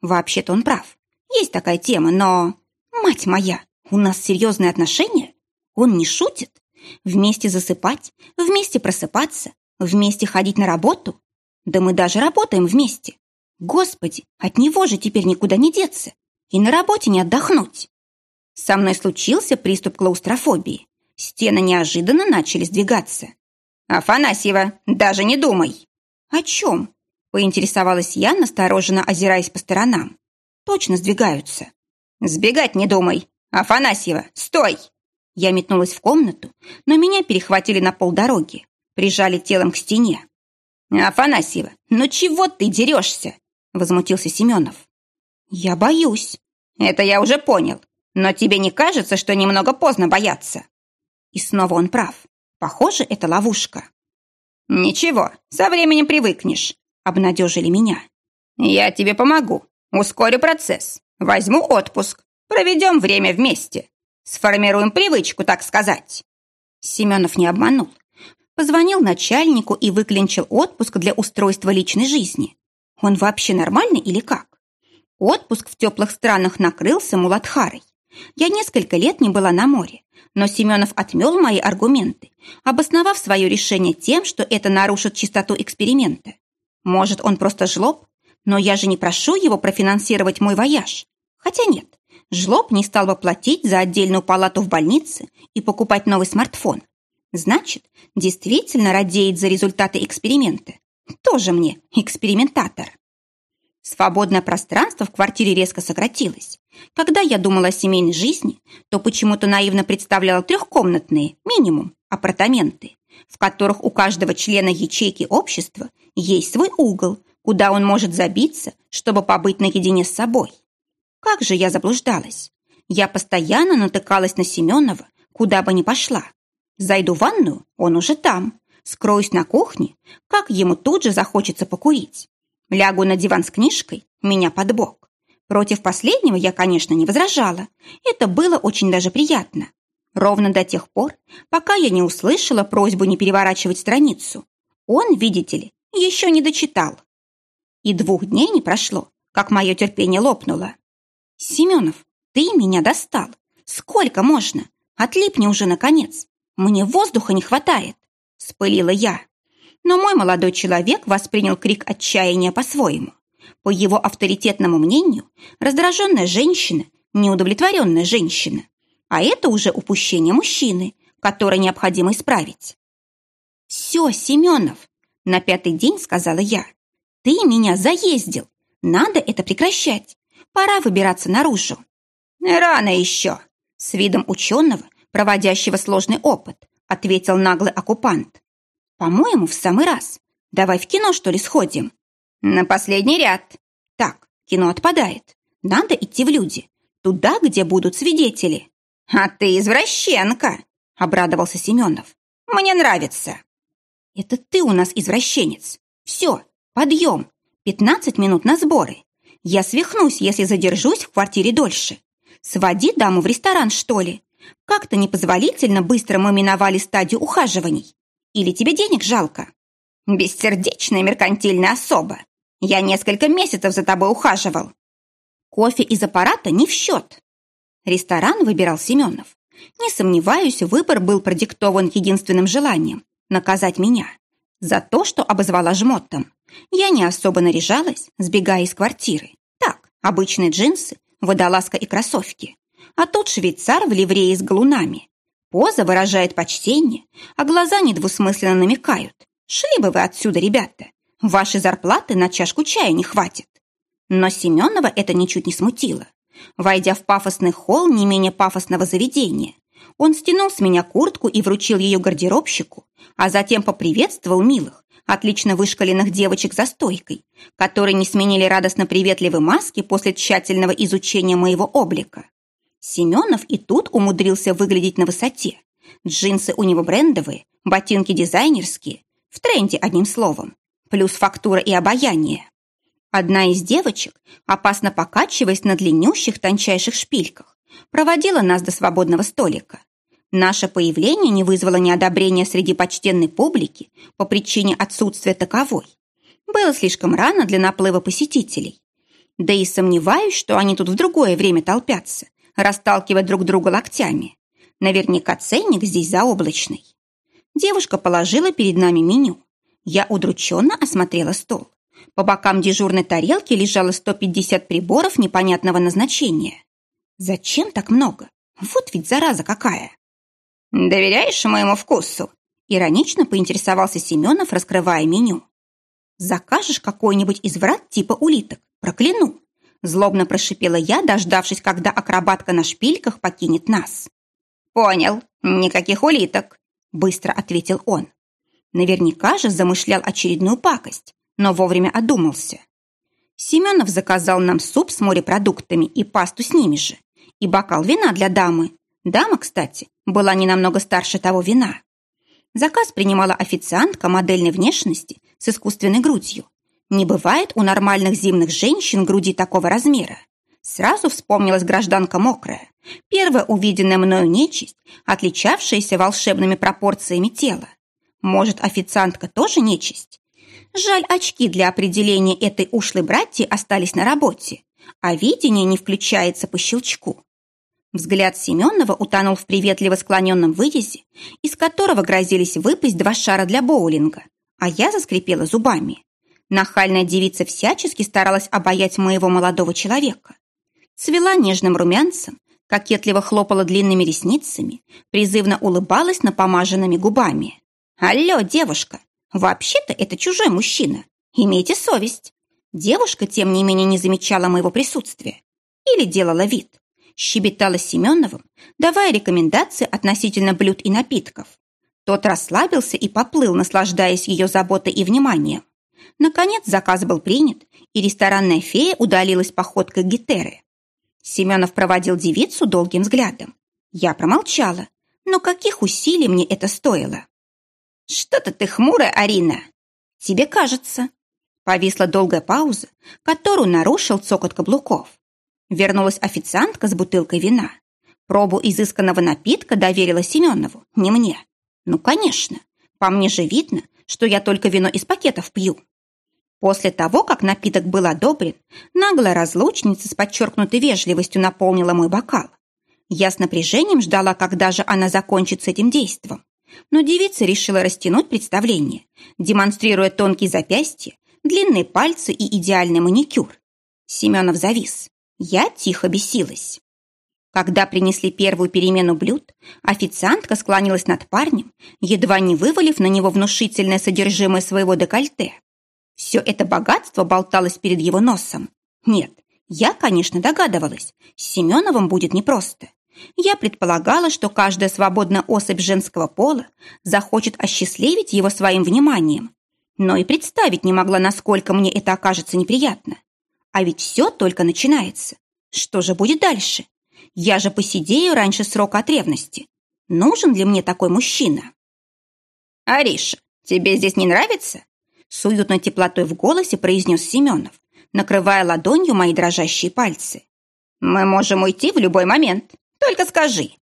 Вообще-то он прав. Есть такая тема, но... Мать моя, у нас серьезные отношения? Он не шутит? Вместе засыпать, вместе просыпаться, вместе ходить на работу? Да мы даже работаем вместе. Господи, от него же теперь никуда не деться. И на работе не отдохнуть. Со мной случился приступ клаустрофобии. Стены неожиданно начали сдвигаться. «Афанасьева, даже не думай!» «О чем?» – поинтересовалась я, настороженно озираясь по сторонам. «Точно сдвигаются». «Сбегать не думай! Афанасьева, стой!» Я метнулась в комнату, но меня перехватили на полдороги, прижали телом к стене. «Афанасьева, ну чего ты дерешься?» – возмутился Семенов. «Я боюсь». «Это я уже понял. Но тебе не кажется, что немного поздно бояться?» И снова он прав. Похоже, это ловушка. «Ничего, со временем привыкнешь», — обнадежили меня. «Я тебе помогу. Ускорю процесс. Возьму отпуск. Проведем время вместе. Сформируем привычку, так сказать». Семенов не обманул. Позвонил начальнику и выклинчил отпуск для устройства личной жизни. Он вообще нормальный или как? Отпуск в теплых странах накрылся Муладхарой. Я несколько лет не была на море, но Семенов отмел мои аргументы, обосновав свое решение тем, что это нарушит чистоту эксперимента. Может, он просто жлоб? Но я же не прошу его профинансировать мой вояж. Хотя нет, жлоб не стал бы платить за отдельную палату в больнице и покупать новый смартфон. Значит, действительно радеет за результаты эксперимента. Тоже мне экспериментатор. Свободное пространство в квартире резко сократилось. Когда я думала о семейной жизни, то почему-то наивно представляла трехкомнатные, минимум, апартаменты, в которых у каждого члена ячейки общества есть свой угол, куда он может забиться, чтобы побыть наедине с собой. Как же я заблуждалась. Я постоянно натыкалась на Семенова, куда бы ни пошла. Зайду в ванную, он уже там. Скроюсь на кухне, как ему тут же захочется покурить. Лягу на диван с книжкой, меня под бок. Против последнего я, конечно, не возражала. Это было очень даже приятно. Ровно до тех пор, пока я не услышала просьбу не переворачивать страницу. Он, видите ли, еще не дочитал. И двух дней не прошло, как мое терпение лопнуло. «Семенов, ты меня достал. Сколько можно? Отлипни уже, наконец. Мне воздуха не хватает», — спылила я. Но мой молодой человек воспринял крик отчаяния по-своему. По его авторитетному мнению, раздраженная женщина – неудовлетворенная женщина. А это уже упущение мужчины, которое необходимо исправить. «Все, Семенов!» – на пятый день сказала я. «Ты меня заездил. Надо это прекращать. Пора выбираться наружу». «Рано еще!» – с видом ученого, проводящего сложный опыт, ответил наглый оккупант. «По-моему, в самый раз. Давай в кино, что ли, сходим?» «На последний ряд». «Так, кино отпадает. Надо идти в люди. Туда, где будут свидетели». «А ты извращенка!» — обрадовался Семенов. «Мне нравится». «Это ты у нас извращенец. Все, подъем. Пятнадцать минут на сборы. Я свихнусь, если задержусь в квартире дольше. Своди даму в ресторан, что ли. Как-то непозволительно быстро мы миновали стадию ухаживаний. Или тебе денег жалко? Бессердечная меркантильная особа. Я несколько месяцев за тобой ухаживал. Кофе из аппарата не в счет. Ресторан выбирал Семенов. Не сомневаюсь, выбор был продиктован единственным желанием – наказать меня. За то, что обозвала жмотом. Я не особо наряжалась, сбегая из квартиры. Так, обычные джинсы, водолазка и кроссовки. А тут швейцар в ливрее с галунами. Поза выражает почтение, а глаза недвусмысленно намекают. Шли бы вы отсюда, ребята. Вашей зарплаты на чашку чая не хватит. Но Семенова это ничуть не смутило. Войдя в пафосный холл не менее пафосного заведения, он стянул с меня куртку и вручил ее гардеробщику, а затем поприветствовал милых, отлично вышкаленных девочек за стойкой, которые не сменили радостно-приветливой маски после тщательного изучения моего облика. Семенов и тут умудрился выглядеть на высоте. Джинсы у него брендовые, ботинки дизайнерские, в тренде одним словом, плюс фактура и обаяние. Одна из девочек, опасно покачиваясь на длиннющих тончайших шпильках, проводила нас до свободного столика. Наше появление не вызвало неодобрения среди почтенной публики по причине отсутствия таковой. Было слишком рано для наплыва посетителей. Да и сомневаюсь, что они тут в другое время толпятся, расталкивая друг друга локтями. Наверняка ценник здесь заоблачный. Девушка положила перед нами меню. Я удрученно осмотрела стол. По бокам дежурной тарелки лежало 150 приборов непонятного назначения. Зачем так много? Вот ведь зараза какая! «Доверяешь моему вкусу?» Иронично поинтересовался Семенов, раскрывая меню. «Закажешь какой-нибудь изврат типа улиток? Прокляну!» Злобно прошипела я, дождавшись, когда акробатка на шпильках покинет нас. «Понял, никаких улиток», — быстро ответил он. Наверняка же замышлял очередную пакость, но вовремя одумался. Семенов заказал нам суп с морепродуктами и пасту с ними же, и бокал вина для дамы. Дама, кстати, была не намного старше того вина. Заказ принимала официантка модельной внешности с искусственной грудью. Не бывает у нормальных зимних женщин груди такого размера. Сразу вспомнилась гражданка мокрая, первая увиденная мною нечисть, отличавшаяся волшебными пропорциями тела. Может, официантка тоже нечисть? Жаль, очки для определения этой ушлой братьи остались на работе, а видение не включается по щелчку. Взгляд Семенова утонул в приветливо склоненном вывезе, из которого грозились выпасть два шара для боулинга, а я заскрипела зубами. Нахальная девица всячески старалась обаять моего молодого человека. Цвела нежным румянцем, кокетливо хлопала длинными ресницами, призывно улыбалась напомаженными губами. «Алло, девушка, вообще-то это чужой мужчина. Имейте совесть». Девушка, тем не менее, не замечала моего присутствия. Или делала вид щебетала Семеновым, давая рекомендации относительно блюд и напитков. Тот расслабился и поплыл, наслаждаясь ее заботой и вниманием. Наконец заказ был принят, и ресторанная фея удалилась походкой гитеры. Семенов проводил девицу долгим взглядом. Я промолчала, но каких усилий мне это стоило? «Что-то ты хмурая, Арина!» «Тебе кажется». Повисла долгая пауза, которую нарушил цокот каблуков. Вернулась официантка с бутылкой вина. Пробу изысканного напитка доверила Семенову, не мне. Ну, конечно. По мне же видно, что я только вино из пакетов пью. После того, как напиток был одобрен, наглая разлучница с подчеркнутой вежливостью наполнила мой бокал. Я с напряжением ждала, когда же она закончит с этим действом. Но девица решила растянуть представление, демонстрируя тонкие запястья, длинные пальцы и идеальный маникюр. Семенов завис. Я тихо бесилась. Когда принесли первую перемену блюд, официантка склонилась над парнем, едва не вывалив на него внушительное содержимое своего декольте. Все это богатство болталось перед его носом. Нет, я, конечно, догадывалась, с Семеновым будет непросто. Я предполагала, что каждая свободная особь женского пола захочет осчастливить его своим вниманием. Но и представить не могла, насколько мне это окажется неприятно. А ведь все только начинается. Что же будет дальше? Я же посидею раньше срока от ревности. Нужен ли мне такой мужчина? «Ариша, тебе здесь не нравится?» С уютной теплотой в голосе произнес Семенов, накрывая ладонью мои дрожащие пальцы. «Мы можем уйти в любой момент. Только скажи».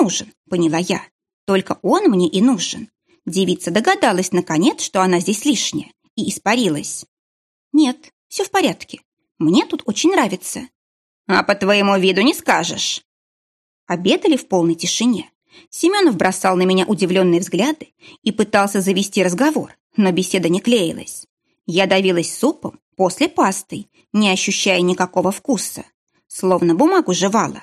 Нужен, поняла я. Только он мне и нужен. Девица догадалась, наконец, что она здесь лишняя, и испарилась. Нет, все в порядке. Мне тут очень нравится. А по твоему виду не скажешь. Обедали в полной тишине. Семенов бросал на меня удивленные взгляды и пытался завести разговор, но беседа не клеилась. Я давилась супом, после пастой, не ощущая никакого вкуса, словно бумагу жевала.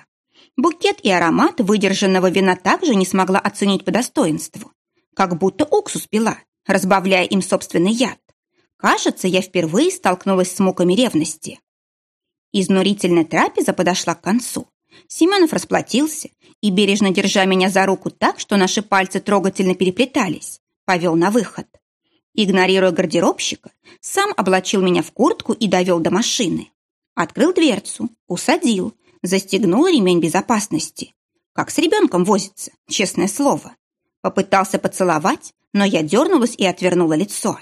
Букет и аромат выдержанного вина также не смогла оценить по достоинству, как будто уксус пила, разбавляя им собственный яд. Кажется, я впервые столкнулась с муками ревности. Изнурительная трапеза подошла к концу. Семенов расплатился и, бережно держа меня за руку так, что наши пальцы трогательно переплетались, повел на выход. Игнорируя гардеробщика, сам облачил меня в куртку и довел до машины. Открыл дверцу, усадил, застегнул ремень безопасности. Как с ребенком возится, честное слово. Попытался поцеловать, но я дернулась и отвернула лицо.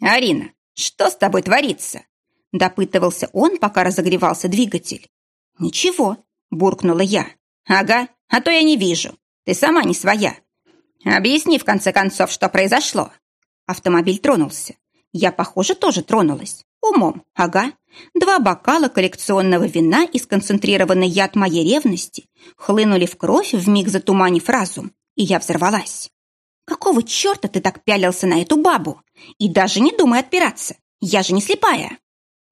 «Арина, что с тобой творится?» Допытывался он, пока разогревался двигатель. «Ничего», — буркнула я. «Ага, а то я не вижу. Ты сама не своя. Объясни, в конце концов, что произошло». Автомобиль тронулся. Я, похоже, тоже тронулась. Умом, ага. Два бокала коллекционного вина и сконцентрированный яд моей ревности хлынули в кровь, вмиг затуманив разум, и я взорвалась. «Какого черта ты так пялился на эту бабу? И даже не думай отпираться, я же не слепая!»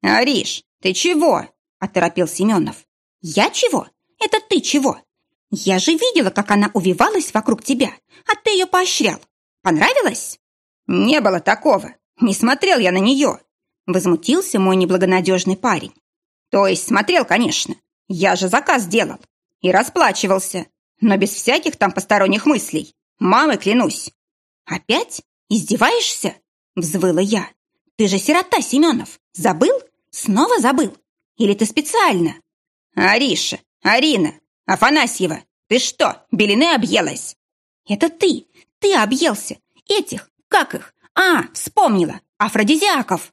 «Ариш, ты чего?» – оторопил Семенов. «Я чего? Это ты чего? Я же видела, как она увивалась вокруг тебя, а ты ее поощрял. Понравилось?» «Не было такого. Не смотрел я на нее», — возмутился мой неблагонадежный парень. «То есть смотрел, конечно. Я же заказ делал. И расплачивался. Но без всяких там посторонних мыслей. Мамой клянусь». «Опять? Издеваешься?» — взвыла я. «Ты же сирота, Семенов. Забыл? Снова забыл? Или ты специально?» «Ариша, Арина, Афанасьева, ты что, белины объелась?» «Это ты, ты объелся. Этих, как их? А, вспомнила. Афродизиаков.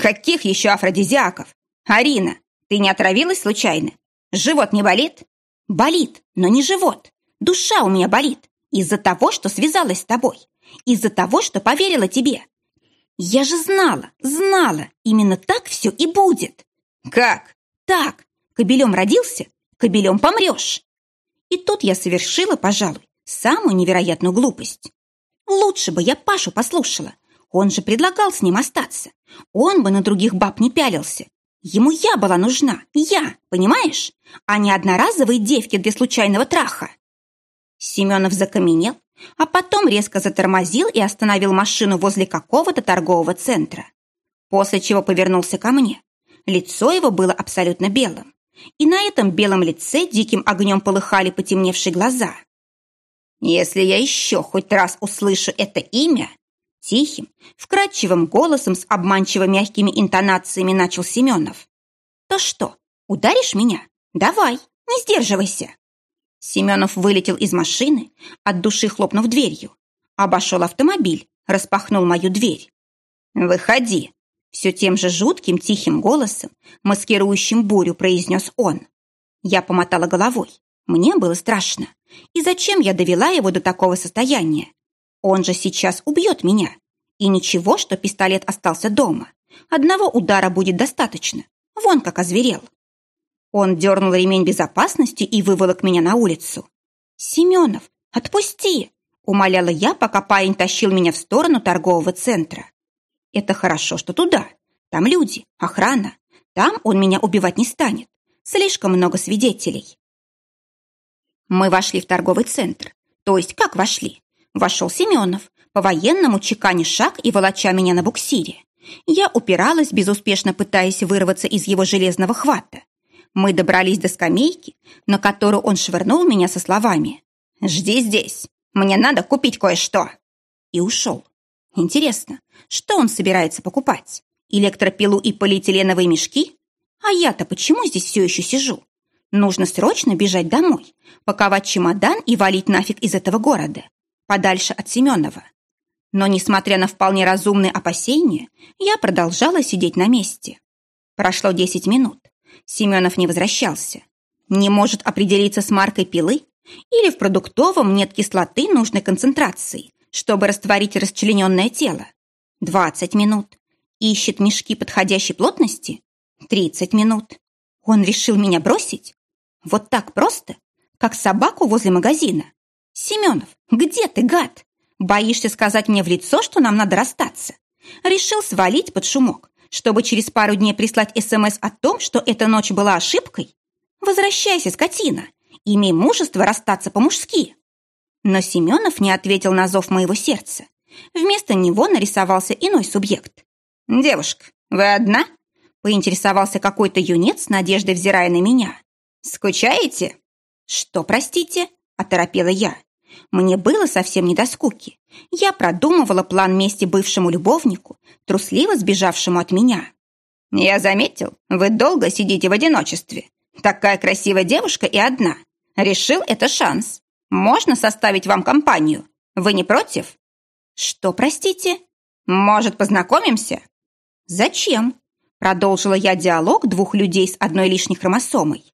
Каких еще афродизиаков? Арина, ты не отравилась случайно? Живот не болит? Болит, но не живот. Душа у меня болит. Из-за того, что связалась с тобой. Из-за того, что поверила тебе. Я же знала, знала, именно так все и будет. Как? Так, кобелем родился, кобелем помрешь. И тут я совершила, пожалуй, самую невероятную глупость. Лучше бы я Пашу послушала. Он же предлагал с ним остаться. Он бы на других баб не пялился. Ему я была нужна, я, понимаешь? А не одноразовые девки для случайного траха. Семенов закаменел, а потом резко затормозил и остановил машину возле какого-то торгового центра. После чего повернулся ко мне. Лицо его было абсолютно белым. И на этом белом лице диким огнем полыхали потемневшие глаза. Если я еще хоть раз услышу это имя, тихим, вкрадчивым голосом с обманчиво мягкими интонациями начал Семенов. То что, ударишь меня? Давай, не сдерживайся. Семенов вылетел из машины, от души хлопнув дверью. Обошел автомобиль, распахнул мою дверь. «Выходи!» Все тем же жутким тихим голосом, маскирующим бурю, произнес он. Я помотала головой. Мне было страшно. И зачем я довела его до такого состояния? Он же сейчас убьет меня. И ничего, что пистолет остался дома. Одного удара будет достаточно. Вон как озверел. Он дернул ремень безопасности и выволок меня на улицу. «Семенов, отпусти!» Умоляла я, пока парень тащил меня в сторону торгового центра. «Это хорошо, что туда. Там люди, охрана. Там он меня убивать не станет. Слишком много свидетелей». Мы вошли в торговый центр. То есть как вошли? Вошел Семенов, по-военному чеканя шаг и волоча меня на буксире. Я упиралась, безуспешно пытаясь вырваться из его железного хвата. Мы добрались до скамейки, на которую он швырнул меня со словами «Жди здесь, мне надо купить кое-что». И ушел. Интересно, что он собирается покупать? Электропилу и полиэтиленовые мешки? А я-то почему здесь все еще сижу? Нужно срочно бежать домой, паковать чемодан и валить нафиг из этого города, подальше от Семенова. Но, несмотря на вполне разумные опасения, я продолжала сидеть на месте. Прошло 10 минут. Семенов не возвращался. Не может определиться с маркой пилы, Или в продуктовом нет кислоты нужной концентрации, чтобы растворить расчлененное тело. 20 минут. Ищет мешки подходящей плотности. 30 минут. Он решил меня бросить? Вот так просто? Как собаку возле магазина? Семенов, где ты, гад? Боишься сказать мне в лицо, что нам надо расстаться? Решил свалить под шумок, чтобы через пару дней прислать СМС о том, что эта ночь была ошибкой? Возвращайся, скотина. Имей мужество расстаться по-мужски. Но Семенов не ответил на зов моего сердца. Вместо него нарисовался иной субъект. «Девушка, вы одна?» Поинтересовался какой-то юнец, надеждой взирая на меня. «Скучаете?» «Что, простите?» – оторопела я. Мне было совсем не до скуки. Я продумывала план мести бывшему любовнику, трусливо сбежавшему от меня. «Я заметил, вы долго сидите в одиночестве. Такая красивая девушка и одна. Решил, это шанс. Можно составить вам компанию. Вы не против?» «Что, простите?» «Может, познакомимся?» «Зачем?» Продолжила я диалог двух людей с одной лишней хромосомой.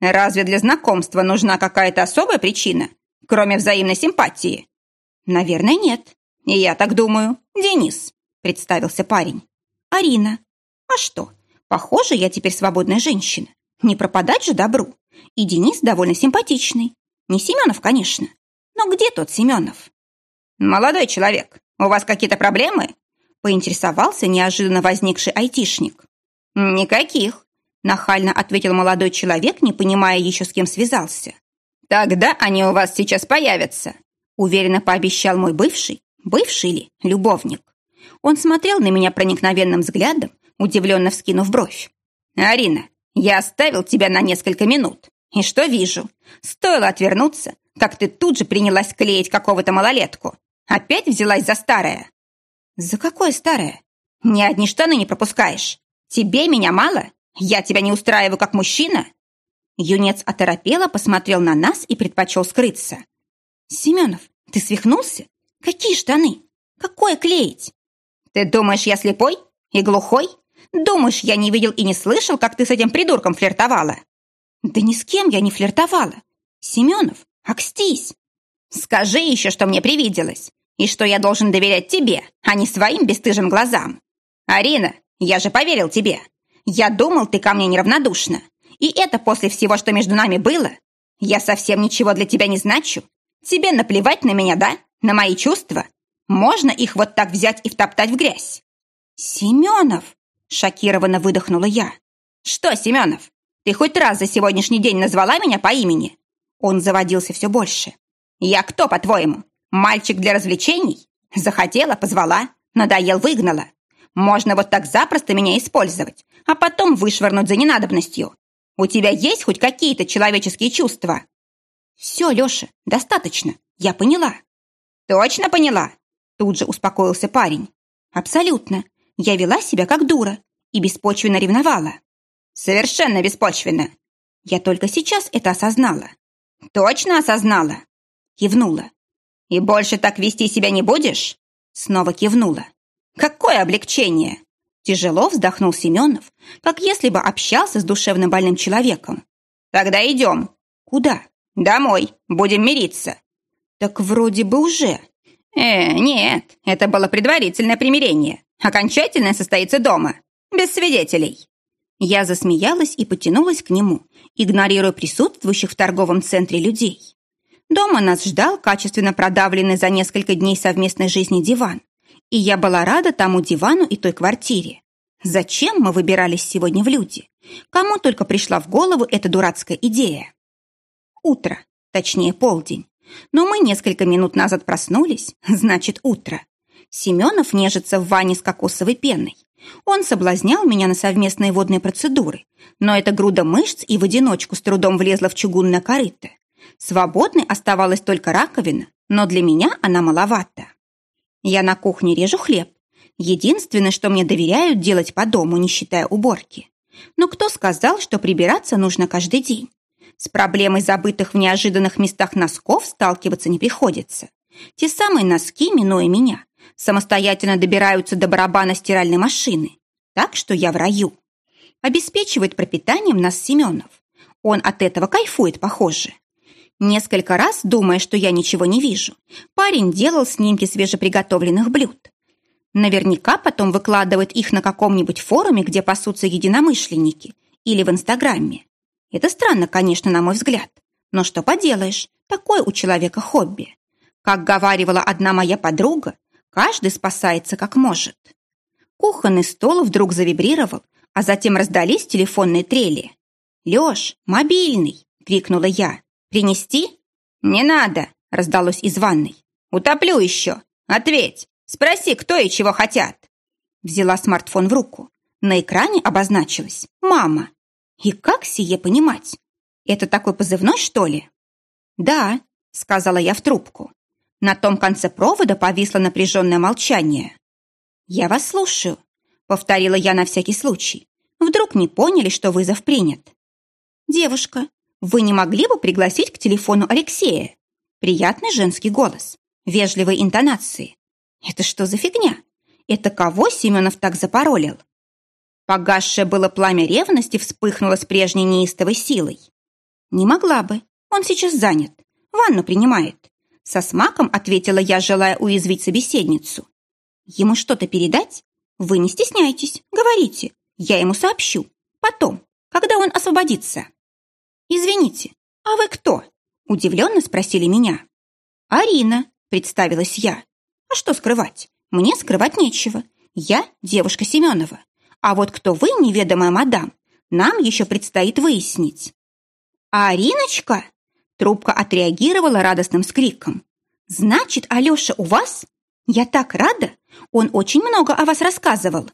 «Разве для знакомства нужна какая-то особая причина, кроме взаимной симпатии?» «Наверное, нет. Я так думаю. Денис», — представился парень. «Арина. А что? Похоже, я теперь свободная женщина. Не пропадать же добру. И Денис довольно симпатичный. Не Семенов, конечно. Но где тот Семенов?» «Молодой человек, у вас какие-то проблемы?» поинтересовался неожиданно возникший айтишник. «Никаких», – нахально ответил молодой человек, не понимая еще с кем связался. «Тогда они у вас сейчас появятся», – уверенно пообещал мой бывший, бывший ли, любовник. Он смотрел на меня проникновенным взглядом, удивленно вскинув бровь. «Арина, я оставил тебя на несколько минут. И что вижу? Стоило отвернуться, как ты тут же принялась клеить какого-то малолетку. Опять взялась за старое?» «За какое старое? Ни одни штаны не пропускаешь. Тебе меня мало? Я тебя не устраиваю как мужчина?» Юнец оторопело посмотрел на нас и предпочел скрыться. «Семенов, ты свихнулся? Какие штаны? Какое клеить?» «Ты думаешь, я слепой и глухой? Думаешь, я не видел и не слышал, как ты с этим придурком флиртовала?» «Да ни с кем я не флиртовала. Семенов, окстись!» «Скажи еще, что мне привиделось и что я должен доверять тебе, а не своим бесстыжим глазам. Арина, я же поверил тебе. Я думал, ты ко мне неравнодушна. И это после всего, что между нами было. Я совсем ничего для тебя не значу. Тебе наплевать на меня, да? На мои чувства? Можно их вот так взять и втоптать в грязь? Семенов! Шокированно выдохнула я. Что, Семенов? Ты хоть раз за сегодняшний день назвала меня по имени? Он заводился все больше. Я кто, по-твоему? Мальчик для развлечений? Захотела, позвала, надоел, выгнала. Можно вот так запросто меня использовать, а потом вышвырнуть за ненадобностью. У тебя есть хоть какие-то человеческие чувства? Все, Леша, достаточно. Я поняла. Точно поняла? Тут же успокоился парень. Абсолютно. Я вела себя как дура и беспочвенно ревновала. Совершенно беспочвенно. Я только сейчас это осознала. Точно осознала? Кивнула. «И больше так вести себя не будешь?» Снова кивнула. «Какое облегчение!» Тяжело вздохнул Семенов, как если бы общался с душевно больным человеком. «Тогда идем». «Куда?» «Домой. Будем мириться». «Так вроде бы уже». «Э, нет, это было предварительное примирение. Окончательное состоится дома. Без свидетелей». Я засмеялась и потянулась к нему, игнорируя присутствующих в торговом центре людей. Дома нас ждал качественно продавленный за несколько дней совместной жизни диван. И я была рада тому дивану и той квартире. Зачем мы выбирались сегодня в люди? Кому только пришла в голову эта дурацкая идея? Утро, точнее полдень. Но мы несколько минут назад проснулись, значит утро. Семенов нежится в ванне с кокосовой пеной. Он соблазнял меня на совместные водные процедуры, но эта груда мышц и в одиночку с трудом влезла в чугунное корыто. Свободной оставалась только раковина, но для меня она маловата. Я на кухне режу хлеб. Единственное, что мне доверяют делать по дому, не считая уборки. Но кто сказал, что прибираться нужно каждый день? С проблемой забытых в неожиданных местах носков сталкиваться не приходится. Те самые носки, минуя меня, самостоятельно добираются до барабана стиральной машины. Так что я в раю. Обеспечивает пропитанием нас Семенов. Он от этого кайфует, похоже. Несколько раз, думая, что я ничего не вижу, парень делал снимки свежеприготовленных блюд. Наверняка потом выкладывает их на каком-нибудь форуме, где пасутся единомышленники, или в Инстаграме. Это странно, конечно, на мой взгляд. Но что поделаешь, такое у человека хобби. Как говаривала одна моя подруга, каждый спасается как может. Кухонный стол вдруг завибрировал, а затем раздались телефонные трели. «Лёш, мобильный!» — крикнула я. «Принести?» «Не надо!» — раздалось из ванной. «Утоплю еще! Ответь! Спроси, кто и чего хотят!» Взяла смартфон в руку. На экране обозначилась «Мама». И как сие понимать? Это такой позывной, что ли? «Да», — сказала я в трубку. На том конце провода повисло напряженное молчание. «Я вас слушаю», — повторила я на всякий случай. «Вдруг не поняли, что вызов принят?» «Девушка, вы не могли бы пригласить к телефону Алексея?» Приятный женский голос, вежливые интонации. «Это что за фигня? Это кого Семенов так запоролил?» Погасшее было пламя ревности вспыхнуло с прежней неистовой силой. «Не могла бы. Он сейчас занят. Ванну принимает». Со смаком ответила я, желая уязвить собеседницу. «Ему что-то передать? Вы не стесняйтесь, говорите. Я ему сообщу. Потом, когда он освободится». «Извините, а вы кто?» Удивленно спросили меня. «Арина», представилась я. «А что скрывать? Мне скрывать нечего. Я девушка Семенова. А вот кто вы, неведомая мадам, нам еще предстоит выяснить». «А Ариночка?» Трубка отреагировала радостным скриком. «Значит, Алеша у вас? Я так рада! Он очень много о вас рассказывал!»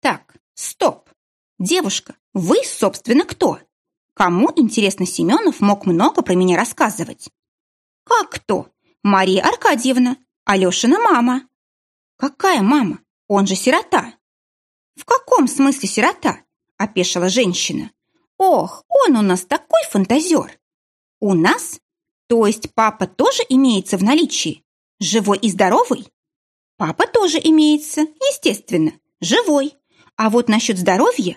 «Так, стоп! Девушка, вы, собственно, кто? Кому, интересно, Семенов мог много про меня рассказывать?» «Как кто? Мария Аркадьевна, Алешина мама». «Какая мама? Он же сирота». «В каком смысле сирота?» – опешила женщина. «Ох, он у нас такой фантазер!» «У нас? То есть папа тоже имеется в наличии? Живой и здоровый?» «Папа тоже имеется, естественно, живой. А вот насчет здоровья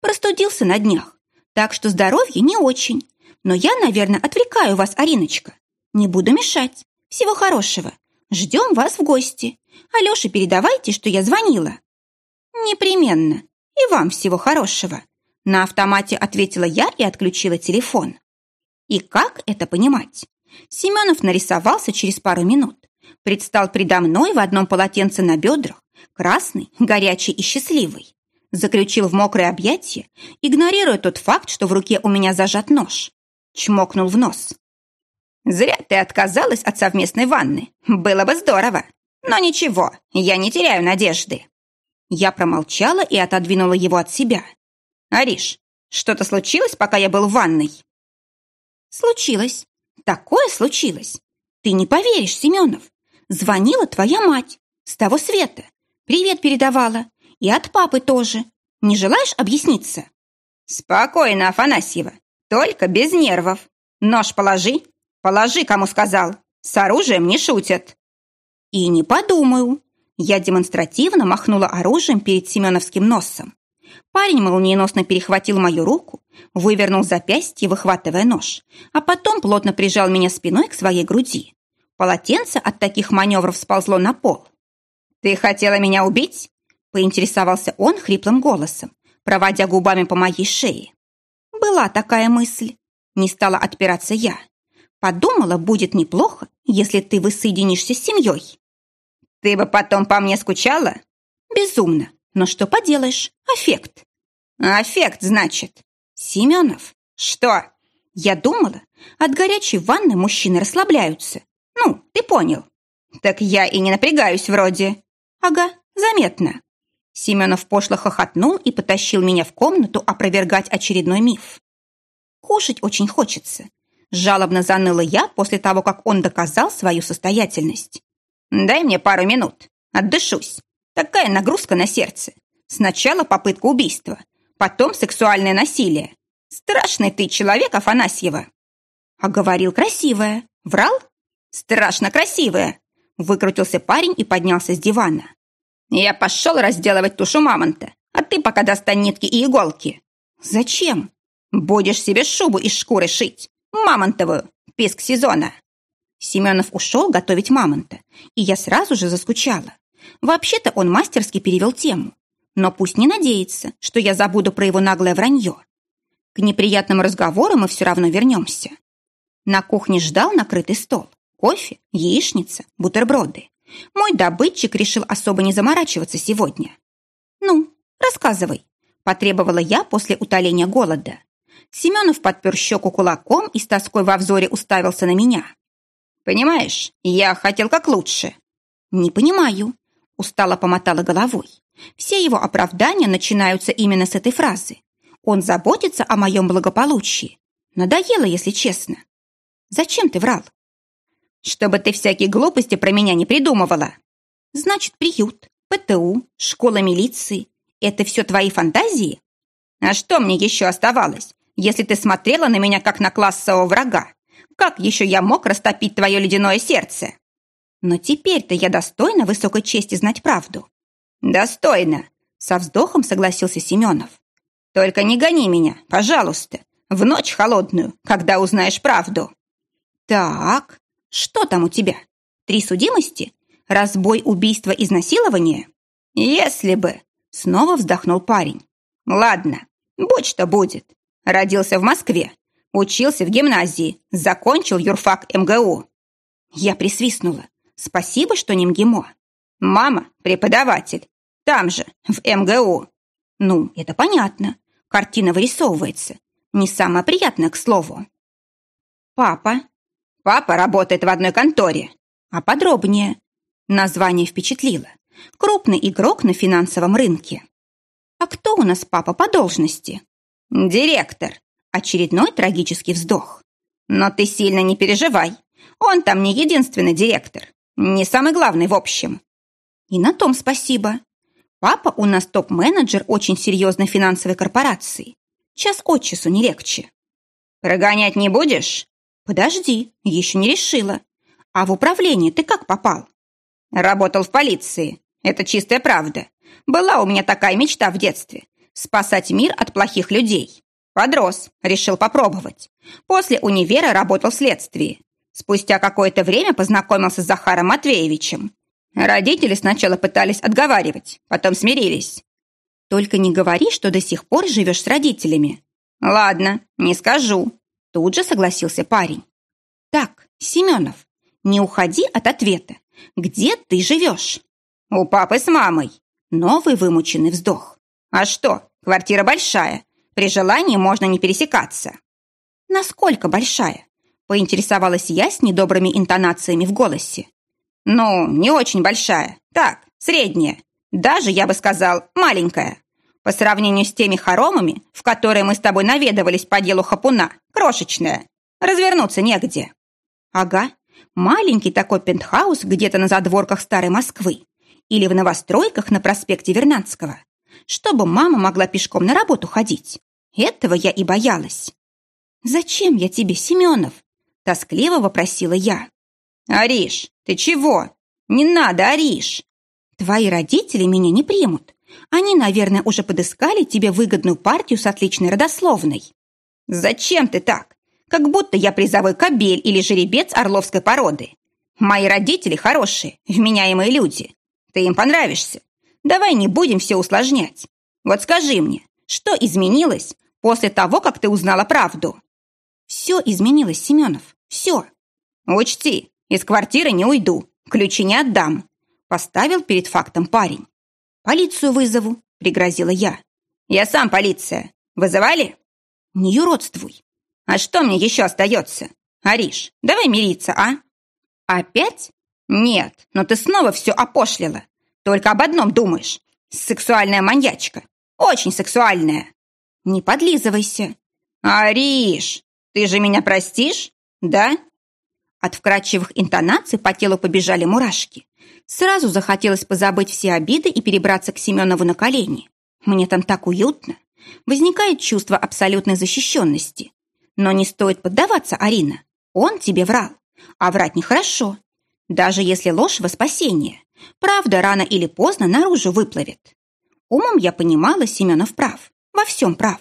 простудился на днях, так что здоровье не очень. Но я, наверное, отвлекаю вас, Ариночка. Не буду мешать. Всего хорошего. Ждем вас в гости. Алёше передавайте, что я звонила». «Непременно. И вам всего хорошего», на автомате ответила я и отключила телефон. И как это понимать? Семенов нарисовался через пару минут. Предстал предо мной в одном полотенце на бедрах, красный, горячий и счастливый. Заключил в мокрое объятие, игнорируя тот факт, что в руке у меня зажат нож. Чмокнул в нос. «Зря ты отказалась от совместной ванны. Было бы здорово. Но ничего, я не теряю надежды». Я промолчала и отодвинула его от себя. «Ариш, что-то случилось, пока я был в ванной?» «Случилось. Такое случилось. Ты не поверишь, Семенов. Звонила твоя мать. С того света. Привет передавала. И от папы тоже. Не желаешь объясниться?» «Спокойно, Афанасьева. Только без нервов. Нож положи. Положи, кому сказал. С оружием не шутят». «И не подумаю». Я демонстративно махнула оружием перед Семеновским носом. Парень молниеносно перехватил мою руку, вывернул запястье, выхватывая нож, а потом плотно прижал меня спиной к своей груди. Полотенце от таких маневров сползло на пол. «Ты хотела меня убить?» – поинтересовался он хриплым голосом, проводя губами по моей шее. «Была такая мысль». Не стала отпираться я. Подумала, будет неплохо, если ты воссоединишься с семьей. «Ты бы потом по мне скучала?» «Безумно. Но что поделаешь, аффект. Аффект, значит. Семенов. Что? Я думала, от горячей ванны мужчины расслабляются. Ну, ты понял. Так я и не напрягаюсь вроде. Ага, заметно. Семенов пошло хохотнул и потащил меня в комнату опровергать очередной миф. Кушать очень хочется. Жалобно заныла я после того, как он доказал свою состоятельность. «Дай мне пару минут. Отдышусь. Такая нагрузка на сердце. Сначала попытка убийства, потом сексуальное насилие. Страшный ты человек, Афанасьева. А говорил красивая. Врал? Страшно красивая. Выкрутился парень и поднялся с дивана. Я пошел разделывать тушу мамонта, а ты пока достань нитки и иголки. Зачем? Будешь себе шубу из шкуры шить. Мамонтовую, писк сезона. Семенов ушел готовить мамонта, и я сразу же заскучала. Вообще-то он мастерски перевел тему. Но пусть не надеется, что я забуду про его наглое вранье. К неприятному разговору мы все равно вернемся. На кухне ждал накрытый стол. Кофе, яичница, бутерброды. Мой добытчик решил особо не заморачиваться сегодня. «Ну, рассказывай», – потребовала я после утоления голода. Семенов подпер щеку кулаком и с тоской во взоре уставился на меня. «Понимаешь, я хотел как лучше». «Не понимаю», – устало помотала головой. Все его оправдания начинаются именно с этой фразы. Он заботится о моем благополучии. Надоело, если честно. Зачем ты врал? Чтобы ты всякие глупости про меня не придумывала. Значит, приют, ПТУ, школа милиции – это все твои фантазии? А что мне еще оставалось, если ты смотрела на меня как на классового врага? Как еще я мог растопить твое ледяное сердце? Но теперь-то я достойна высокой чести знать правду. Достойно, со вздохом согласился Семенов. Только не гони меня, пожалуйста, в ночь холодную, когда узнаешь правду. Так, что там у тебя? Три судимости? Разбой, убийство, изнасилование? Если бы... Снова вздохнул парень. Ладно, будь что будет. Родился в Москве. Учился в гимназии. Закончил юрфак МГУ. Я присвистнула. Спасибо, что не МГИМО. Мама – преподаватель. Там же, в МГУ. Ну, это понятно. Картина вырисовывается. Не самое приятное, к слову. Папа. Папа работает в одной конторе. А подробнее. Название впечатлило. Крупный игрок на финансовом рынке. А кто у нас папа по должности? Директор. Очередной трагический вздох. Но ты сильно не переживай. Он там не единственный директор. Не самый главный в общем. И на том спасибо. Папа у нас топ-менеджер очень серьезной финансовой корпорации. Час от часу не легче. Прогонять не будешь? Подожди, еще не решила. А в управление ты как попал? Работал в полиции. Это чистая правда. Была у меня такая мечта в детстве. Спасать мир от плохих людей. Подрос, решил попробовать. После универа работал в следствии. Спустя какое-то время познакомился с Захаром Матвеевичем. Родители сначала пытались отговаривать, потом смирились. Только не говори, что до сих пор живешь с родителями. Ладно, не скажу. Тут же согласился парень. Так, Семенов, не уходи от ответа. Где ты живешь? У папы с мамой. Новый вымученный вздох. А что, квартира большая. При желании можно не пересекаться. Насколько большая? Поинтересовалась я с недобрыми интонациями в голосе. Ну, не очень большая. Так, средняя. Даже, я бы сказал, маленькая. По сравнению с теми хоромами, в которые мы с тобой наведывались по делу хапуна, крошечная. Развернуться негде. Ага, маленький такой пентхаус где-то на задворках старой Москвы или в новостройках на проспекте Вернадского, чтобы мама могла пешком на работу ходить. Этого я и боялась. «Зачем я тебе, Семенов?» – тоскливо вопросила я. «Ариш, ты чего? Не надо, Ариш!» «Твои родители меня не примут. Они, наверное, уже подыскали тебе выгодную партию с отличной родословной». «Зачем ты так? Как будто я призовой кобель или жеребец орловской породы. Мои родители хорошие, вменяемые люди. Ты им понравишься. Давай не будем все усложнять. Вот скажи мне, что изменилось после того, как ты узнала правду?» «Все изменилось, Семенов, все». «Учти, из квартиры не уйду, ключи не отдам», поставил перед фактом парень. «Полицию вызову», — пригрозила я. «Я сам полиция. Вызывали?» «Не юродствуй». «А что мне еще остается? Ариш, давай мириться, а?» «Опять?» «Нет, но ты снова все опошлила. Только об одном думаешь. Сексуальная маньячка. Очень сексуальная». «Не подлизывайся». «Ариш, ты же меня простишь? Да?» От вкрадчивых интонаций по телу побежали мурашки. Сразу захотелось позабыть все обиды и перебраться к Семенову на колени. Мне там так уютно. Возникает чувство абсолютной защищенности. Но не стоит поддаваться, Арина. Он тебе врал. А врать нехорошо. Даже если ложь во спасение. Правда рано или поздно наружу выплывет. Умом я понимала, Семенов прав. Во всем прав.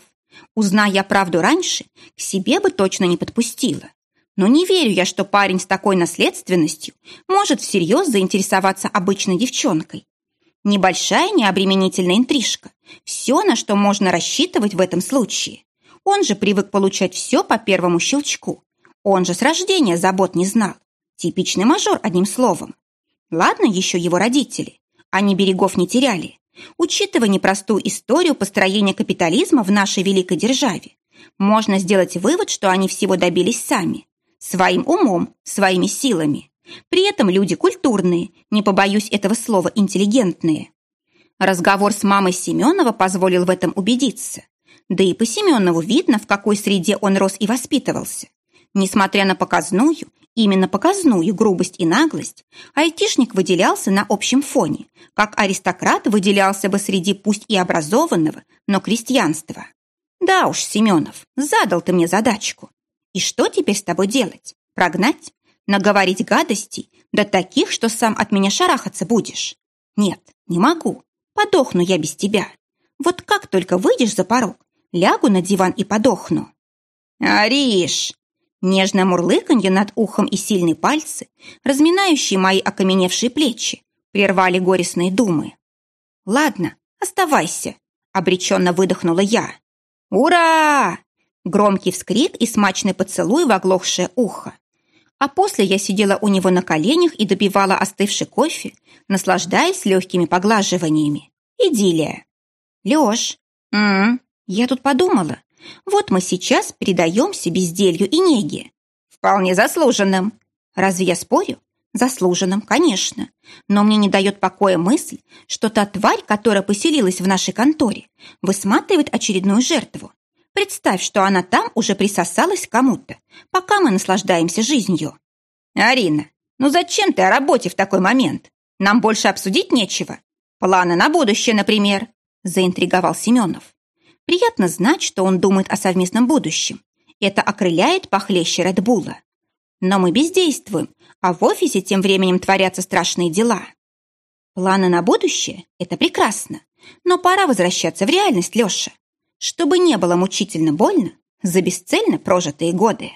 Узная я правду раньше, к себе бы точно не подпустила. Но не верю я, что парень с такой наследственностью может всерьез заинтересоваться обычной девчонкой. Небольшая необременительная интрижка. Все, на что можно рассчитывать в этом случае. Он же привык получать все по первому щелчку. Он же с рождения забот не знал. Типичный мажор, одним словом. Ладно еще его родители. Они берегов не теряли. Учитывая непростую историю построения капитализма в нашей великой державе, можно сделать вывод, что они всего добились сами. Своим умом, своими силами. При этом люди культурные, не побоюсь этого слова, интеллигентные. Разговор с мамой Семенова позволил в этом убедиться. Да и по Семенову видно, в какой среде он рос и воспитывался. Несмотря на показную, именно показную грубость и наглость, айтишник выделялся на общем фоне, как аристократ выделялся бы среди пусть и образованного, но крестьянства. Да уж, Семенов, задал ты мне задачку. И что теперь с тобой делать? Прогнать? Наговорить гадостей? Да таких, что сам от меня шарахаться будешь? Нет, не могу. Подохну я без тебя. Вот как только выйдешь за порог, лягу на диван и подохну. Ариш! Нежное мурлыканье над ухом и сильные пальцы, разминающие мои окаменевшие плечи, прервали горестные думы. «Ладно, оставайся», — обреченно выдохнула я. «Ура!» Громкий вскрик и смачный поцелуй в оглохшее ухо. А после я сидела у него на коленях и добивала остывший кофе, наслаждаясь легкими поглаживаниями. Идиллия. Лёш, м, -м я тут подумала. Вот мы сейчас передаемся безделью и неге. Вполне заслуженным. Разве я спорю? Заслуженным, конечно. Но мне не дает покоя мысль, что та тварь, которая поселилась в нашей конторе, высматривает очередную жертву. Представь, что она там уже присосалась к кому-то, пока мы наслаждаемся жизнью. Арина, ну зачем ты о работе в такой момент? Нам больше обсудить нечего. Планы на будущее, например, заинтриговал Семенов. Приятно знать, что он думает о совместном будущем. Это окрыляет похлеще Редбула. Но мы бездействуем, а в офисе тем временем творятся страшные дела. Планы на будущее – это прекрасно, но пора возвращаться в реальность, Леша чтобы не было мучительно больно за бесцельно прожитые годы.